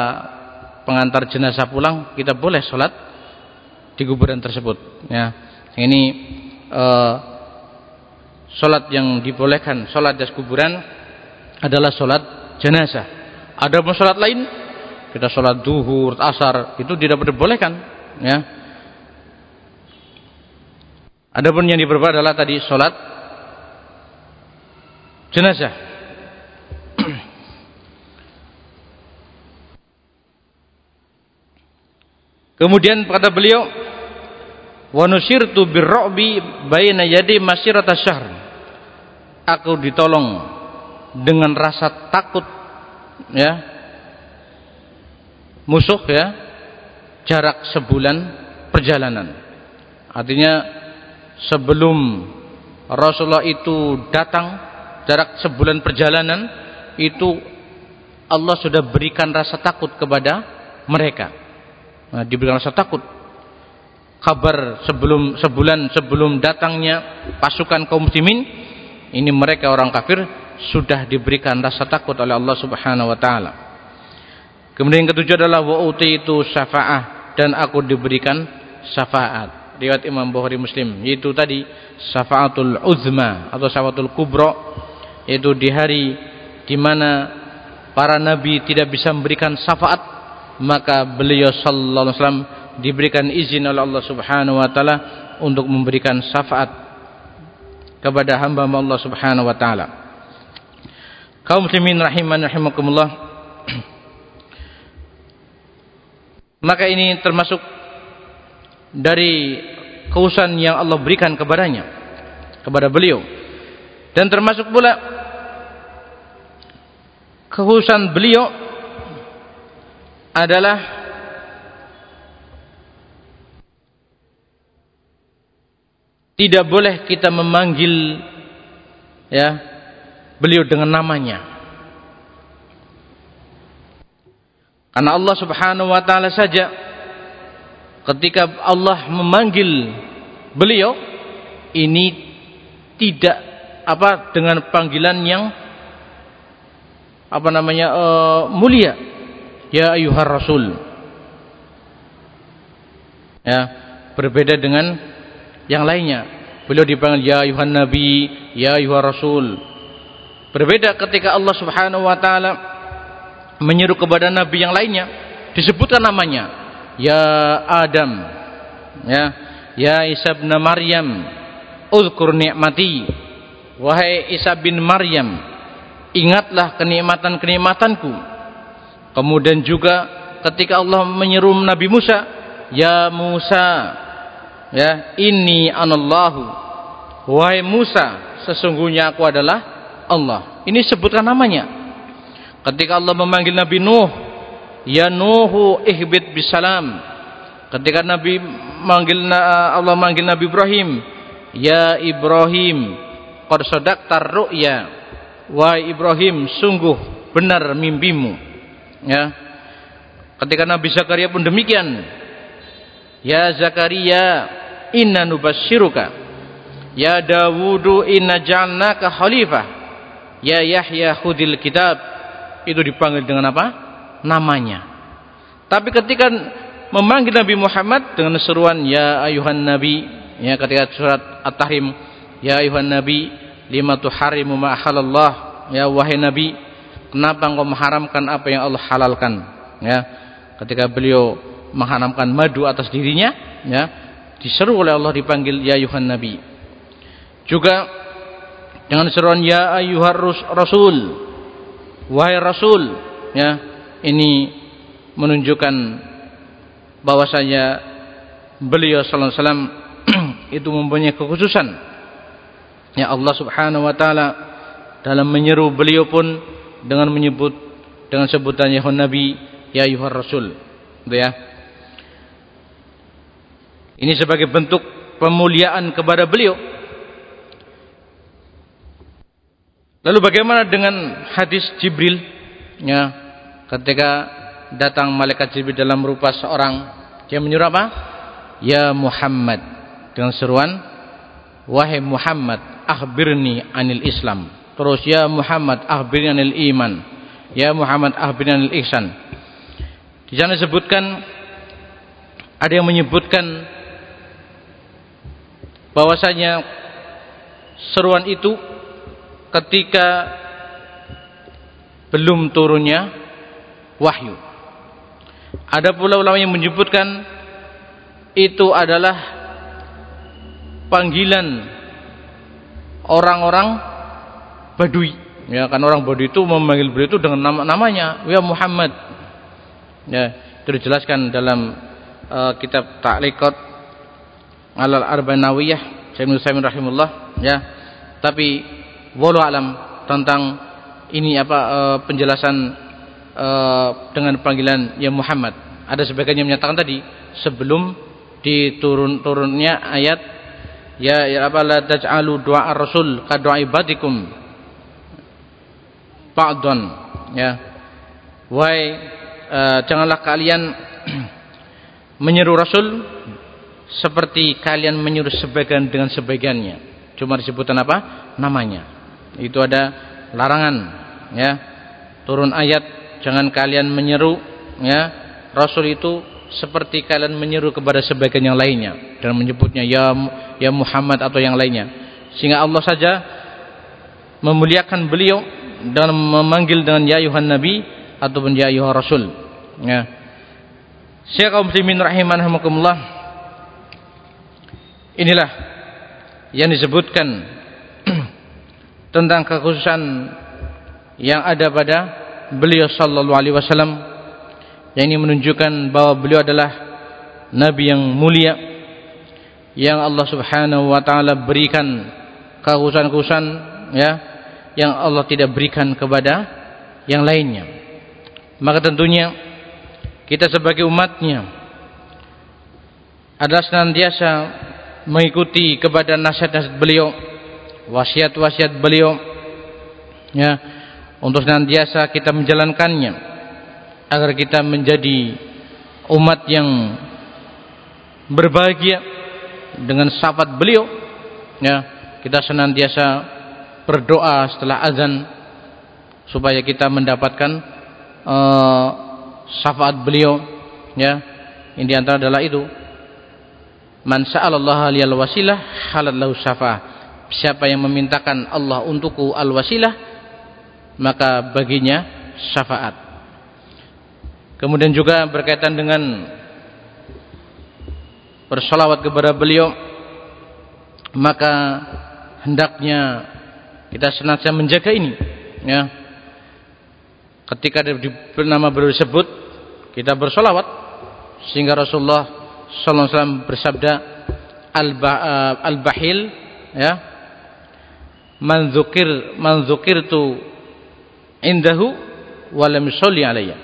pengantar jenazah pulang kita boleh sholat di kuburan tersebut ya. Ini uh, sholat yang dibolehkan sholat di kuburan adalah sholat jenazah. Ada pun sholat lain kita sholat duhur asar itu tidak dibolehkan ya Adapun yang diperbuat adalah tadi sholat jenazah. Kemudian kata beliau wa nusirtu birru'bi baina yadi masirata syahr aku ditolong dengan rasa takut ya. Musuh ya. Jarak sebulan perjalanan. Artinya sebelum Rasulullah itu datang jarak sebulan perjalanan itu Allah sudah berikan rasa takut kepada mereka. Nah, diberikan rasa takut. Kabar sebelum sebulan sebelum datangnya pasukan kaum muslimin, ini mereka orang kafir sudah diberikan rasa takut oleh Allah Subhanahu wa taala. Kemudian yang ketujuh adalah wa itu syafaah dan aku diberikan syafaat. Riwayat Imam Bukhari Muslim yaitu tadi syafaatul uzma atau syafaatul kubra yaitu di hari di mana para nabi tidak bisa memberikan syafaat maka beliau sallallahu alaihi wasallam diberikan izin oleh Allah Subhanahu wa taala untuk memberikan syafaat kepada hamba Allah Subhanahu wa taala. Kaum muslimin rahiman rahimakumullah. Maka ini termasuk dari keusan yang Allah berikan kepadanya kepada beliau. Dan termasuk pula keusan beliau adalah tidak boleh kita memanggil ya beliau dengan namanya karena Allah Subhanahu wa taala saja ketika Allah memanggil beliau ini tidak apa dengan panggilan yang apa namanya uh, mulia ya ayuhar rasul ya berbeda dengan yang lainnya. Beliau dipanggil ya ayuhan nabi, ya ayuhan rasul. Berbeda ketika Allah Subhanahu wa taala menyeru kepada nabi yang lainnya disebutkan namanya ya Adam ya. Ya Isa bin Maryam uzkur nikmati wahai Isa bin Maryam ingatlah kenikmatan-kenikmatanku. Kemudian juga ketika Allah menyeru Nabi Musa ya Musa ya ini anallahu. Wahai Musa sesungguhnya aku adalah Allah. Ini sebutkan namanya. Ketika Allah memanggil Nabi Nuh ya Nuhu ihbit bisalam. Ketika Nabi manggil Allah manggil Nabi Ibrahim ya Ibrahim qad sadaqtar ru'ya wahai Ibrahim sungguh benar mimpimu. Ya. Ketika Nabi Zakaria pun demikian ya Zakaria inna nubashiruka. Ya Dawudu inna ja'alnaka khalifah. Ya Yahya khudil kitab. Itu dipanggil dengan apa namanya. Tapi ketika memanggil Nabi Muhammad dengan seruan ya ayuhan nabi ya ketika surat At-Tahrim ya ayuhan nabi lima tuharimu ma halallah? Ya wahai nabi kenapa engkau mengharamkan apa yang Allah halalkan? Ya ketika beliau mengharamkan madu atas dirinya ya diseru oleh Allah dipanggil ya ayuhan nabi. Juga dengan seruan ya ayuhar rasul wahai rasul ya ini menunjukkan bahwasanya beliau sallallahu alaihi wasallam itu mempunyai kekhususan ya Allah Subhanahu wa taala dalam menyeru beliau pun dengan menyebut dengan sebutan ya nabi ya ayuhar rasul gitu ya ini sebagai bentuk pemuliaan kepada beliau. Lalu bagaimana dengan hadis Jibril? Ya, ketika datang malaikat Jibril dalam rupa seorang dia menyuruh apa? Ya Muhammad dengan seruan wahai Muhammad akhbirni anil Islam. Terus ya Muhammad akhbirni anil iman. Ya Muhammad akhbirni anil ihsan. Di sana disebutkan ada yang menyebutkan bahwasanya seruan itu ketika belum turunnya wahyu. Ada pula ulama yang menyebutkan itu adalah panggilan orang-orang Badui. Ya, kan orang Badui itu memanggil beliau itu dengan nama namanya, ya Muhammad. Ya, itu dijelaskan dalam uh, kitab Ta'liqat alal arbanawiyah Syekh Nusaimin rahimullah ya tapi walau alam tentang ini apa uh, penjelasan uh, dengan panggilan ya Muhammad ada sebagian yang menyatakan tadi sebelum diturun-turunnya ayat ya ya apa la taj'alu du'a rasul ka du'a ibadikum ba'dhan ya wahai uh, janganlah kalian menyeru rasul seperti kalian menyuruh sebagian dengan sebagiannya. Cuma disebutkan apa? Namanya. Itu ada larangan ya turun ayat jangan kalian menyeru ya. Rasul itu seperti kalian menyeru kepada sebagian yang lainnya dan menyebutnya ya ya Muhammad atau yang lainnya. Sehingga Allah saja memuliakan beliau dan memanggil dengan ya ayuhan nabi ataupun ya ayuhan rasul ya. Syekh muslimin rahimanahumullah inilah yang disebutkan tentang kekhususan yang ada pada beliau sallallahu alaihi wasallam yang ini menunjukkan bahwa beliau adalah nabi yang mulia yang Allah Subhanahu wa taala berikan kekhususan-kekhususan ya yang Allah tidak berikan kepada yang lainnya. Maka tentunya kita sebagai umatnya adalah senantiasa mengikuti kepada nasihat-nasihat beliau wasiat-wasiat beliau ya untuk senantiasa kita menjalankannya. Agar kita menjadi umat yang berbahagia dengan syafaat beliau. Ya kita senantiasa berdoa setelah azan. Supaya kita mendapatkan uh, syafaat beliau. Ya ini di antara adalah itu. Man sa'alallaha liyal wasilah halal lahu syafaah siapa yang memintakan Allah untukku al wasilah maka baginya syafaat. Kemudian juga berkaitan dengan bersolawat kepada beliau maka hendaknya kita senantiasa menjaga ini ya. Ketika nama beliau disebut kita bersolawat sehingga Rasulullah sallallahu alaihi wasallam bersabda al-bahil ya. Man dzukir man indahu wa lam yusalli alayya.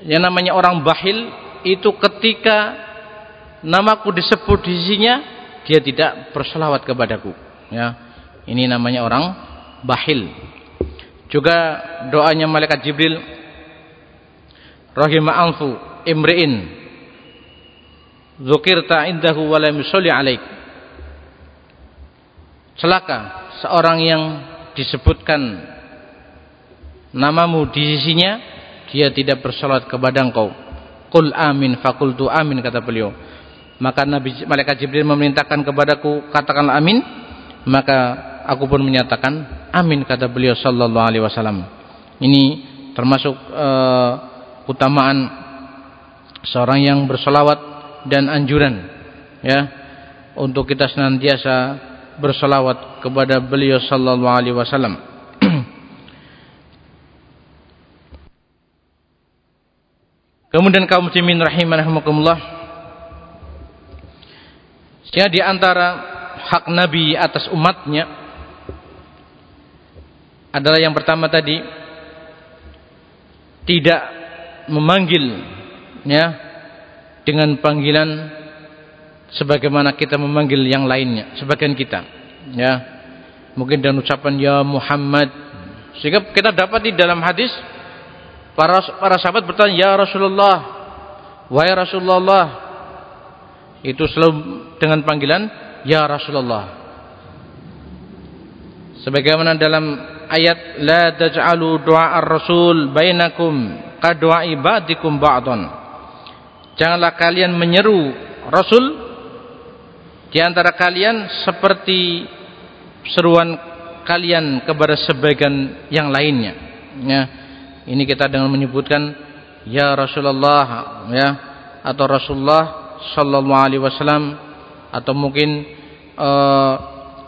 Yang namanya orang bahil itu ketika namaku disebut di sisinya dia tidak berselawat kepadaku. Ya ini namanya orang bahil juga doanya malaikat jibril rahimah anfu imri'in zukirta indahu wa lam alaik. Celaka seorang yang disebutkan namamu di sisinya dia tidak bersolat kepada engkau Qul amin fakultu amin kata beliau. Maka Nabi malaikat Jibril memerintahkan kepadaku katakanlah amin. Maka aku pun menyatakan amin kata beliau sallallahu alaihi wasallam. Ini termasuk uh, utamaan seorang yang bersolawat dan anjuran ya untuk kita senantiasa bersolawat kepada beliau sallallahu alaihi wasallam Kemudian kaum muslimin rahimanahumullah. Ya di antara hak Nabi atas umatnya adalah yang pertama tadi tidak memanggil ya dengan panggilan sebagaimana kita memanggil yang lainnya sebagian kita ya mungkin dengan ucapan ya Muhammad sehingga kita dapat di dalam hadis Para para sahabat bertanya, "Ya Rasulullah, wahai Rasulullah." Itu selalu dengan panggilan ya Rasulullah. Sebagaimana dalam ayat la taj'alu du'a ar-rasul bainakum ka du'a ibadikum ba'dhan. Janganlah kalian menyeru Rasul di antara kalian seperti seruan kalian kepada sebagian yang lainnya. Ya ini kita dengan menyebutkan ya Rasulullah ya atau Rasulullah sallallahu alaihi wasallam atau mungkin uh,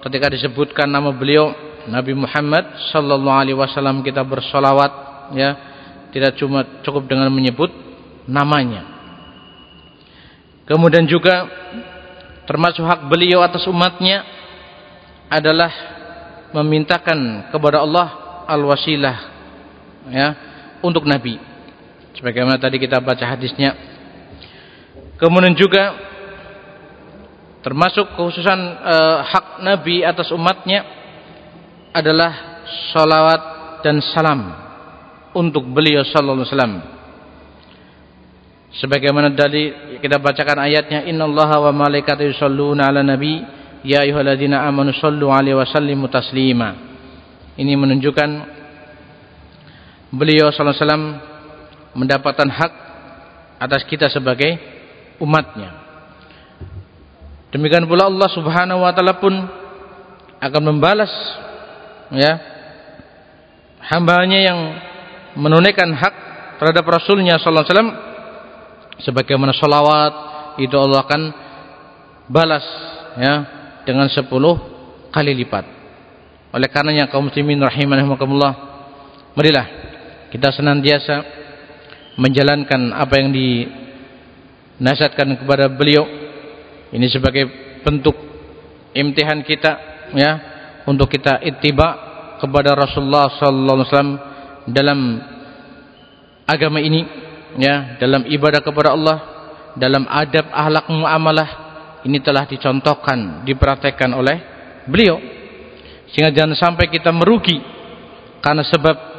ketika disebutkan nama beliau Nabi Muhammad sallallahu alaihi wasallam kita bersolawat ya tidak cuma cukup dengan menyebut namanya. Kemudian juga termasuk hak beliau atas umatnya adalah memintakan kepada Allah al-wasilah ya untuk Nabi. Sebagaimana tadi kita baca hadisnya. Kemudian juga termasuk khususan eh, hak Nabi atas umatnya adalah salawat dan salam untuk beliau sallallahu alaihi wasallam. Sebagaimana tadi kita bacakan ayatnya innallaha wa malaikatahu yusholluna ala nabi ya ayyuhalladzina amanu shallu alaihi wa sallimu taslima. Ini menunjukkan beliau sallallahu alaihi wasallam mendapatkan hak atas kita sebagai umatnya. Demikian pula Allah Subhanahu wa taala pun akan membalas ya hambanya yang menunaikan hak terhadap Rasulnya sallallahu alaihi wasallam sebagaimana salawat itu Allah akan balas ya dengan 10 kali lipat. Oleh karenanya kaum muslimin rahimanahumullah marilah kita senantiasa menjalankan apa yang dinasihatkan kepada beliau. Ini sebagai bentuk imtihan kita ya untuk kita ittiba kepada Rasulullah sallallahu alaihi wasallam dalam agama ini ya dalam ibadah kepada Allah dalam adab akhlak muamalah. Ini telah dicontohkan dipraktekkan oleh beliau. Sehingga jangan sampai kita merugi karena sebab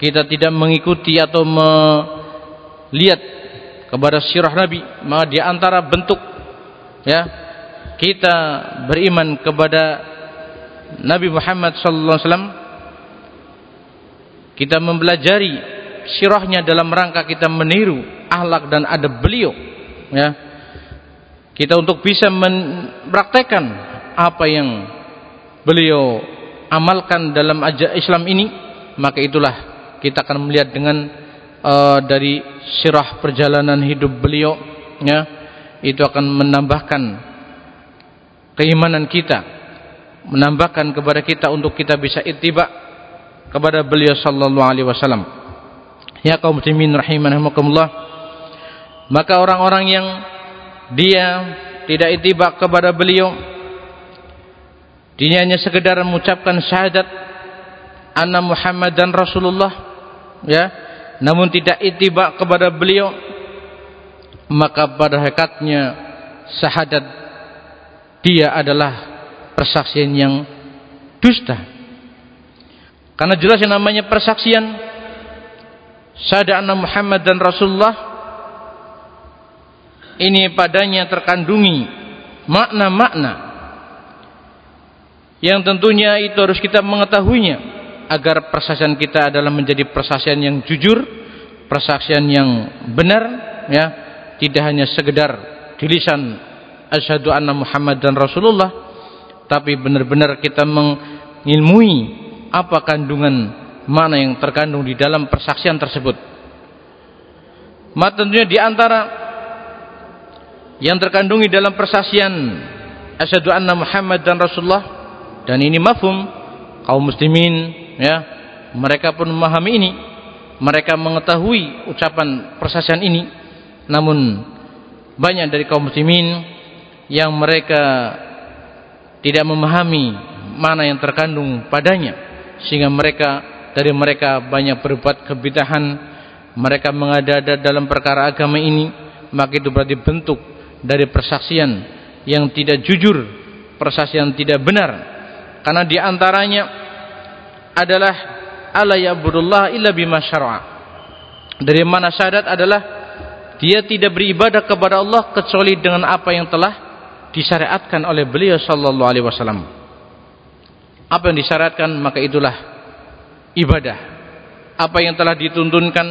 kita tidak mengikuti atau melihat kepada sirah Nabi maka di antara bentuk ya kita beriman kepada Nabi Muhammad sallallahu alaihi wasallam kita mempelajari sirahnya dalam rangka kita meniru akhlak dan adab beliau ya. Kita untuk bisa mempraktekkan apa yang beliau amalkan dalam Islam ini maka itulah kita akan melihat dengan uh, dari sirah perjalanan hidup beliau ya itu akan menambahkan keimanan kita menambahkan kepada kita untuk kita bisa ittiba kepada beliau sallallahu alaihi wasallam. Ya kaum muslimin rahimakumullah maka orang-orang yang dia tidak ittiba kepada beliau dia hanya sekedar mengucapkan syahadat anna muhammadan rasulullah ya. Namun tidak ittiba kepada beliau maka pada hakikatnya syahadat dia adalah persaksian yang dusta. Karena jelas yang namanya persaksian syahadat Muhammad dan Rasulullah ini padanya terkandungi makna-makna yang tentunya itu harus kita mengetahuinya agar persaksian kita adalah menjadi persaksian yang jujur persaksian yang benar ya tidak hanya sekedar di lisan asyhadu anna Muhammad dan Rasulullah tapi benar-benar kita mengilmui apa kandungan mana yang terkandung di dalam persaksian tersebut. Maka tentunya di antara yang terkandung di dalam persaksian asyhadu anna Muhammad dan Rasulullah dan ini mafhum kaum muslimin ya mereka pun memahami ini. Mereka mengetahui ucapan persaksian ini. Namun banyak dari kaum muslimin yang mereka tidak memahami mana yang terkandung padanya. Sehingga mereka dari mereka banyak berbuat kebidahan. Mereka mengada-ada dalam perkara agama ini. Maka itu berarti bentuk dari persaksian yang tidak jujur persaksian tidak benar. Karena di antaranya adalah ala ya'budullah illa bima syara'a dari mana syahadat adalah dia tidak beribadah kepada Allah kecuali dengan apa yang telah disyariatkan oleh beliau sallallahu alaihi wasallam. Apa yang disyariatkan maka itulah ibadah. Apa yang telah dituntunkan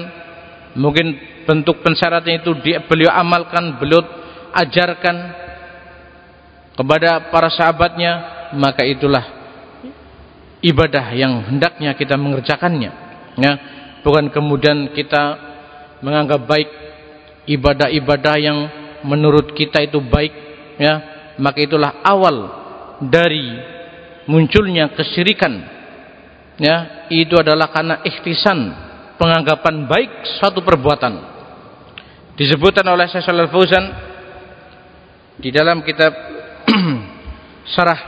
mungkin bentuk pensyaratnya itu dia, beliau amalkan, beliau ajarkan kepada para sahabatnya, maka itulah ibadah yang hendaknya kita mengerjakannya. Ya, bukan kemudian kita menganggap baik ibadah-ibadah yang menurut kita itu baik ya. Maka itulah awal dari munculnya kesyirikan ya. Itu adalah karena ikhtisan penganggapan baik suatu perbuatan. Disebutkan oleh Syekh Shalal Fauzan di dalam kitab Syarah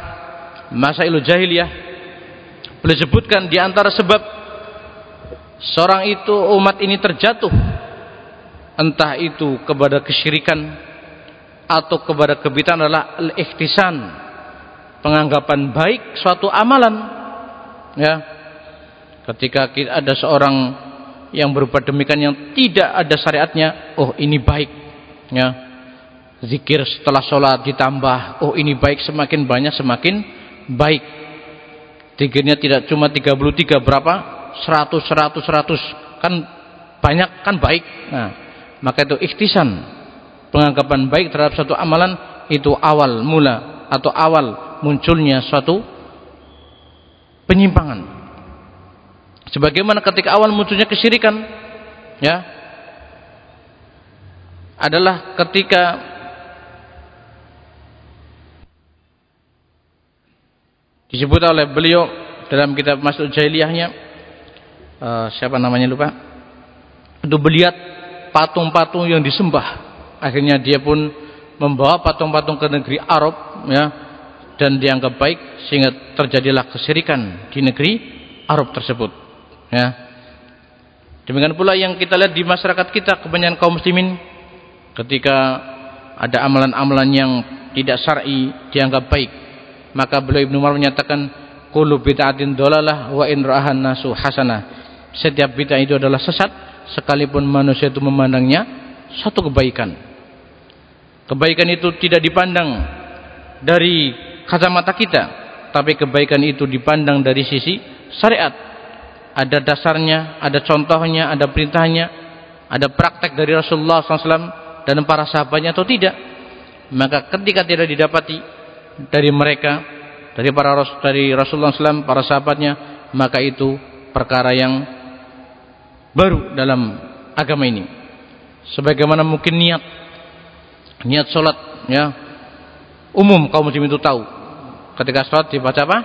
Masailu Jahiliyah beliau sebutkan di antara sebab seorang itu umat ini terjatuh. Entah itu kepada kesyirikan atau kepada kebitan adalah al-ikhtisan penganggapan baik suatu amalan ya. Ketika ada seorang yang berbuat demikian yang tidak ada syariatnya oh ini baik ya. Zikir setelah sholat ditambah oh ini baik semakin banyak semakin baik Zikirnya tidak cuma 33 berapa? 100 100 100 kan banyak kan baik. Nah, maka itu ikhtisan penganggapan baik terhadap satu amalan itu awal mula atau awal munculnya suatu penyimpangan. Sebagaimana ketika awal munculnya kesyirikan, ya, adalah ketika disebut oleh beliau dalam kitab Masuk Jahiliyahnya uh, siapa namanya lupa? Itu melihat patung-patung yang disembah. Akhirnya dia pun membawa patung-patung ke negeri Arab ya dan dianggap baik sehingga terjadilah kesyirikan di negeri Arab tersebut ya. Demikian pula yang kita lihat di masyarakat kita kebanyakan kaum muslimin ketika ada amalan-amalan yang tidak syar'i dianggap baik maka beliau Ibnu Umar menyatakan kullu bid'atin dolalah wa in ra'ahan nasu hasanah. Setiap bid'ah itu adalah sesat sekalipun manusia itu memandangnya satu kebaikan. Kebaikan itu tidak dipandang dari kacamata kita, tapi kebaikan itu dipandang dari sisi syariat. Ada dasarnya, ada contohnya, ada perintahnya, ada praktek dari Rasulullah SAW dan para sahabatnya atau tidak. Maka ketika tidak didapati dari mereka dari para dari Rasulullah SAW para sahabatnya maka itu perkara yang baru dalam agama ini. Sebagaimana mungkin niat niat sholat ya umum kaum muslim itu tahu. Ketika sholat dibaca apa?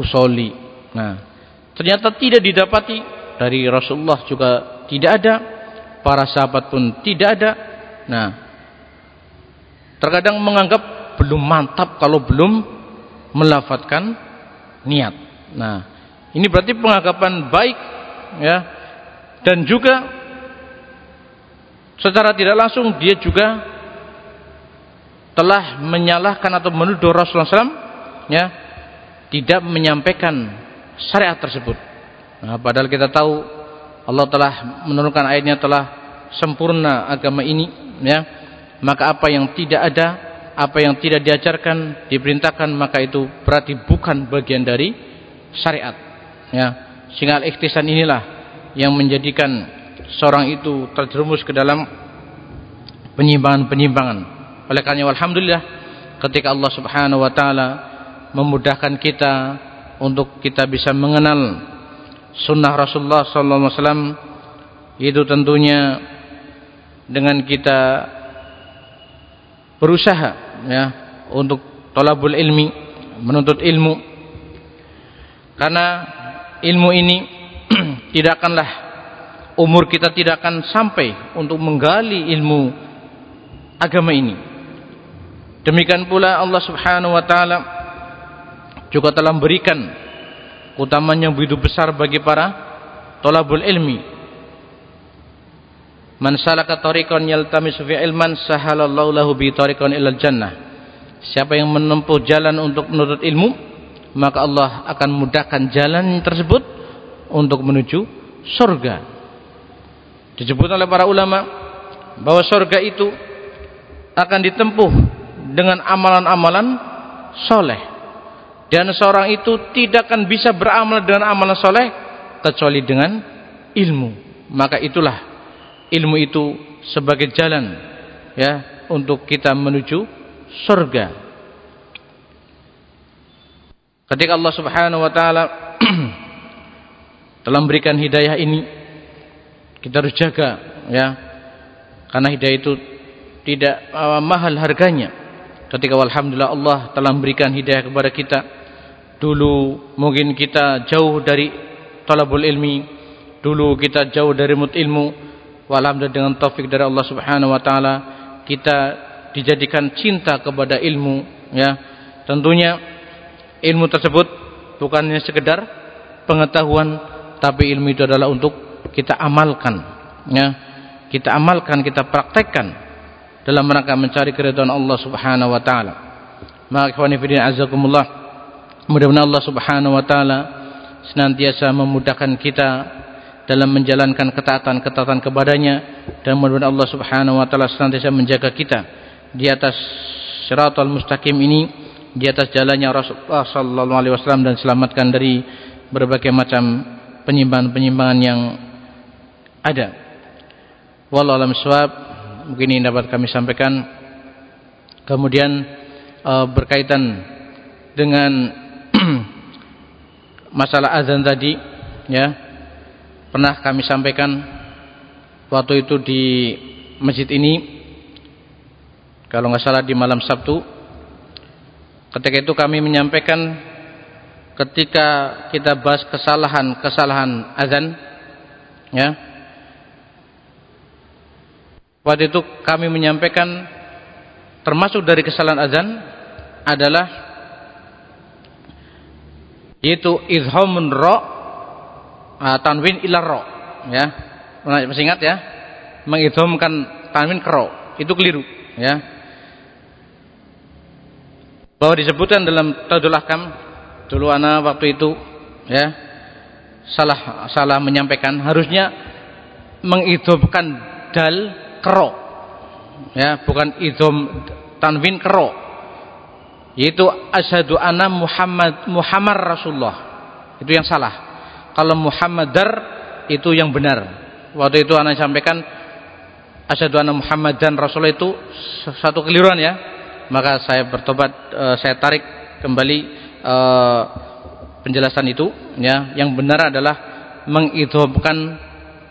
Usoli nah ternyata tidak didapati. Dari Rasulullah juga tidak ada. Para sahabat pun tidak ada. Nah terkadang menganggap belum mantap kalau belum melafatkan niat. Nah, ini berarti pengagapan baik ya. Dan juga secara tidak langsung dia juga telah menyalahkan atau menuduh Rasulullah SAW ya tidak menyampaikan syariat tersebut. Nah, padahal kita tahu Allah telah menurunkan ayatnya telah sempurna agama ini ya. Maka apa yang tidak ada apa yang tidak diajarkan, diperintahkan maka itu berarti bukan bagian dari syariat. Ya, sehingga ikhtisan inilah yang menjadikan seorang itu terjerumus ke dalam penyimpangan-penyimpangan. Oleh karena alhamdulillah ketika Allah Subhanahu wa taala memudahkan kita untuk kita bisa mengenal sunnah Rasulullah sallallahu alaihi wasallam itu tentunya dengan kita berusaha ya untuk tolabul ilmi menuntut ilmu. Karena ilmu ini tidak akanlah umur kita tidak akan sampai untuk menggali ilmu agama ini. Demikian pula Allah subhanahu wa ta'ala juga telah memberikan keutamaan yang begitu besar bagi para tolabul ilmi Man salaka tariqan yaltamisu fi ilman sahalallahu lahu bi tariqan jannah. Siapa yang menempuh jalan untuk menuntut ilmu, maka Allah akan mudahkan jalan tersebut untuk menuju surga. Disebut oleh para ulama bahwa surga itu akan ditempuh dengan amalan-amalan soleh. Dan seorang itu tidak akan bisa beramal dengan amalan soleh kecuali dengan ilmu. Maka itulah ilmu itu sebagai jalan ya untuk kita menuju surga. Ketika Allah Subhanahu wa taala telah memberikan hidayah ini kita harus jaga ya. Karena hidayah itu tidak uh, mahal harganya. Ketika alhamdulillah Allah telah memberikan hidayah kepada kita. Dulu mungkin kita jauh dari talabul ilmi, dulu kita jauh dari mut ilmu, Walhamdulillah dengan taufik dari Allah Subhanahu wa taala kita dijadikan cinta kepada ilmu ya. Tentunya ilmu tersebut bukannya sekedar pengetahuan tapi ilmu itu adalah untuk kita amalkan ya. Kita amalkan, kita praktekkan dalam rangka mencari keridhaan Allah Subhanahu wa taala. Maka ikhwani fillah azakumullah mudah-mudahan Allah Subhanahu wa taala senantiasa memudahkan kita dalam menjalankan ketaatan-ketaatan kepadanya dan mudah-mudahan Allah Subhanahu wa taala senantiasa menjaga kita di atas syaratul mustaqim ini di atas jalannya Rasulullah sallallahu alaihi wasallam dan selamatkan dari berbagai macam penyimpangan-penyimpangan yang ada. Wallahu alam swab. Mungkin ini dapat kami sampaikan. Kemudian uh, berkaitan dengan masalah azan tadi ya. Pernah kami sampaikan waktu itu di masjid ini kalau nggak salah di malam Sabtu ketika itu kami menyampaikan ketika kita bahas kesalahan-kesalahan azan ya. Waktu itu kami menyampaikan termasuk dari kesalahan azan adalah yaitu izhamun ra uh, tanwin ila ra ya. Masih ingat ya. Mengidhamkan tanwin ke ra itu keliru ya. Bahwa disebutkan dalam Tadul Ahkam dulu ana waktu itu ya salah salah menyampaikan harusnya mengidhomkan dal kero ya bukan idhom tanwin kero yaitu asyhadu anna Muhammad Muhammad Rasulullah. Itu yang salah kalau Muhammadar itu yang benar. Waktu itu anak sampaikan asyhadu anna Muhammadan Rasulullah itu satu keliruan ya. Maka saya bertobat uh, saya tarik kembali uh, penjelasan itu ya. Yang benar adalah mengidhobkan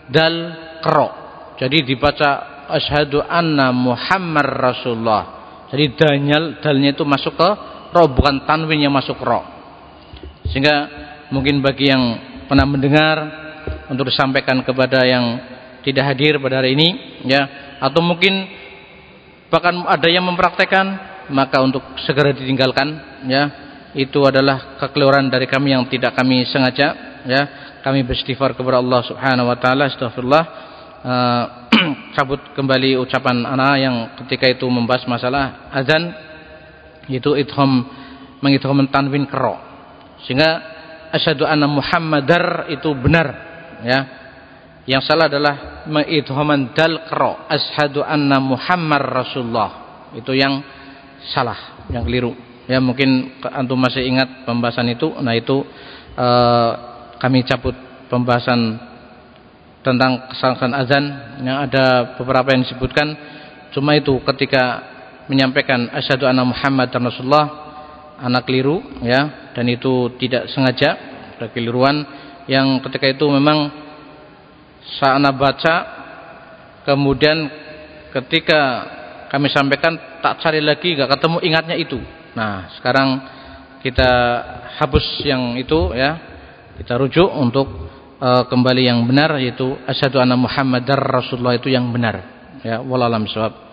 dal kero jadi dibaca asyhadu anna muhammad rasulullah. Jadi danyal dalnya itu masuk ke ro bukan tanwin yang masuk ro sehingga mungkin bagi yang pernah mendengar untuk disampaikan kepada yang tidak hadir pada hari ini ya. Atau mungkin bahkan ada yang mempraktekkan maka untuk segera ditinggalkan ya. Itu adalah kekeliruan dari kami yang tidak kami sengaja ya. Kami beristighfar kepada Allah Subhanahu wa taala astagfirullah uh, cabut kembali ucapan ana yang ketika itu membahas masalah azan itu idham mengidham tanwin kero. Sehingga asyhadu anna muhammadar itu benar ya. Yang salah adalah mengidhaman dal kero asyhadu anna muhammad rasulullah. Itu yang salah yang keliru. Ya mungkin antum masih ingat pembahasan itu. Nah itu uh, kami cabut pembahasan tentang kesalahan azan. Yang ada beberapa yang disebutkan. Cuma itu ketika menyampaikan asyhadu anna muhammad rasulullah anak keliru ya dan itu tidak sengaja ada keliruan yang ketika itu memang saat baca kemudian ketika kami sampaikan tak cari lagi gak ketemu ingatnya itu. Nah sekarang kita hapus yang itu ya. Kita rujuk untuk uh, kembali yang benar yaitu asyhadu anna muhammadar rasulullah itu yang benar ya. Wallahualam sawab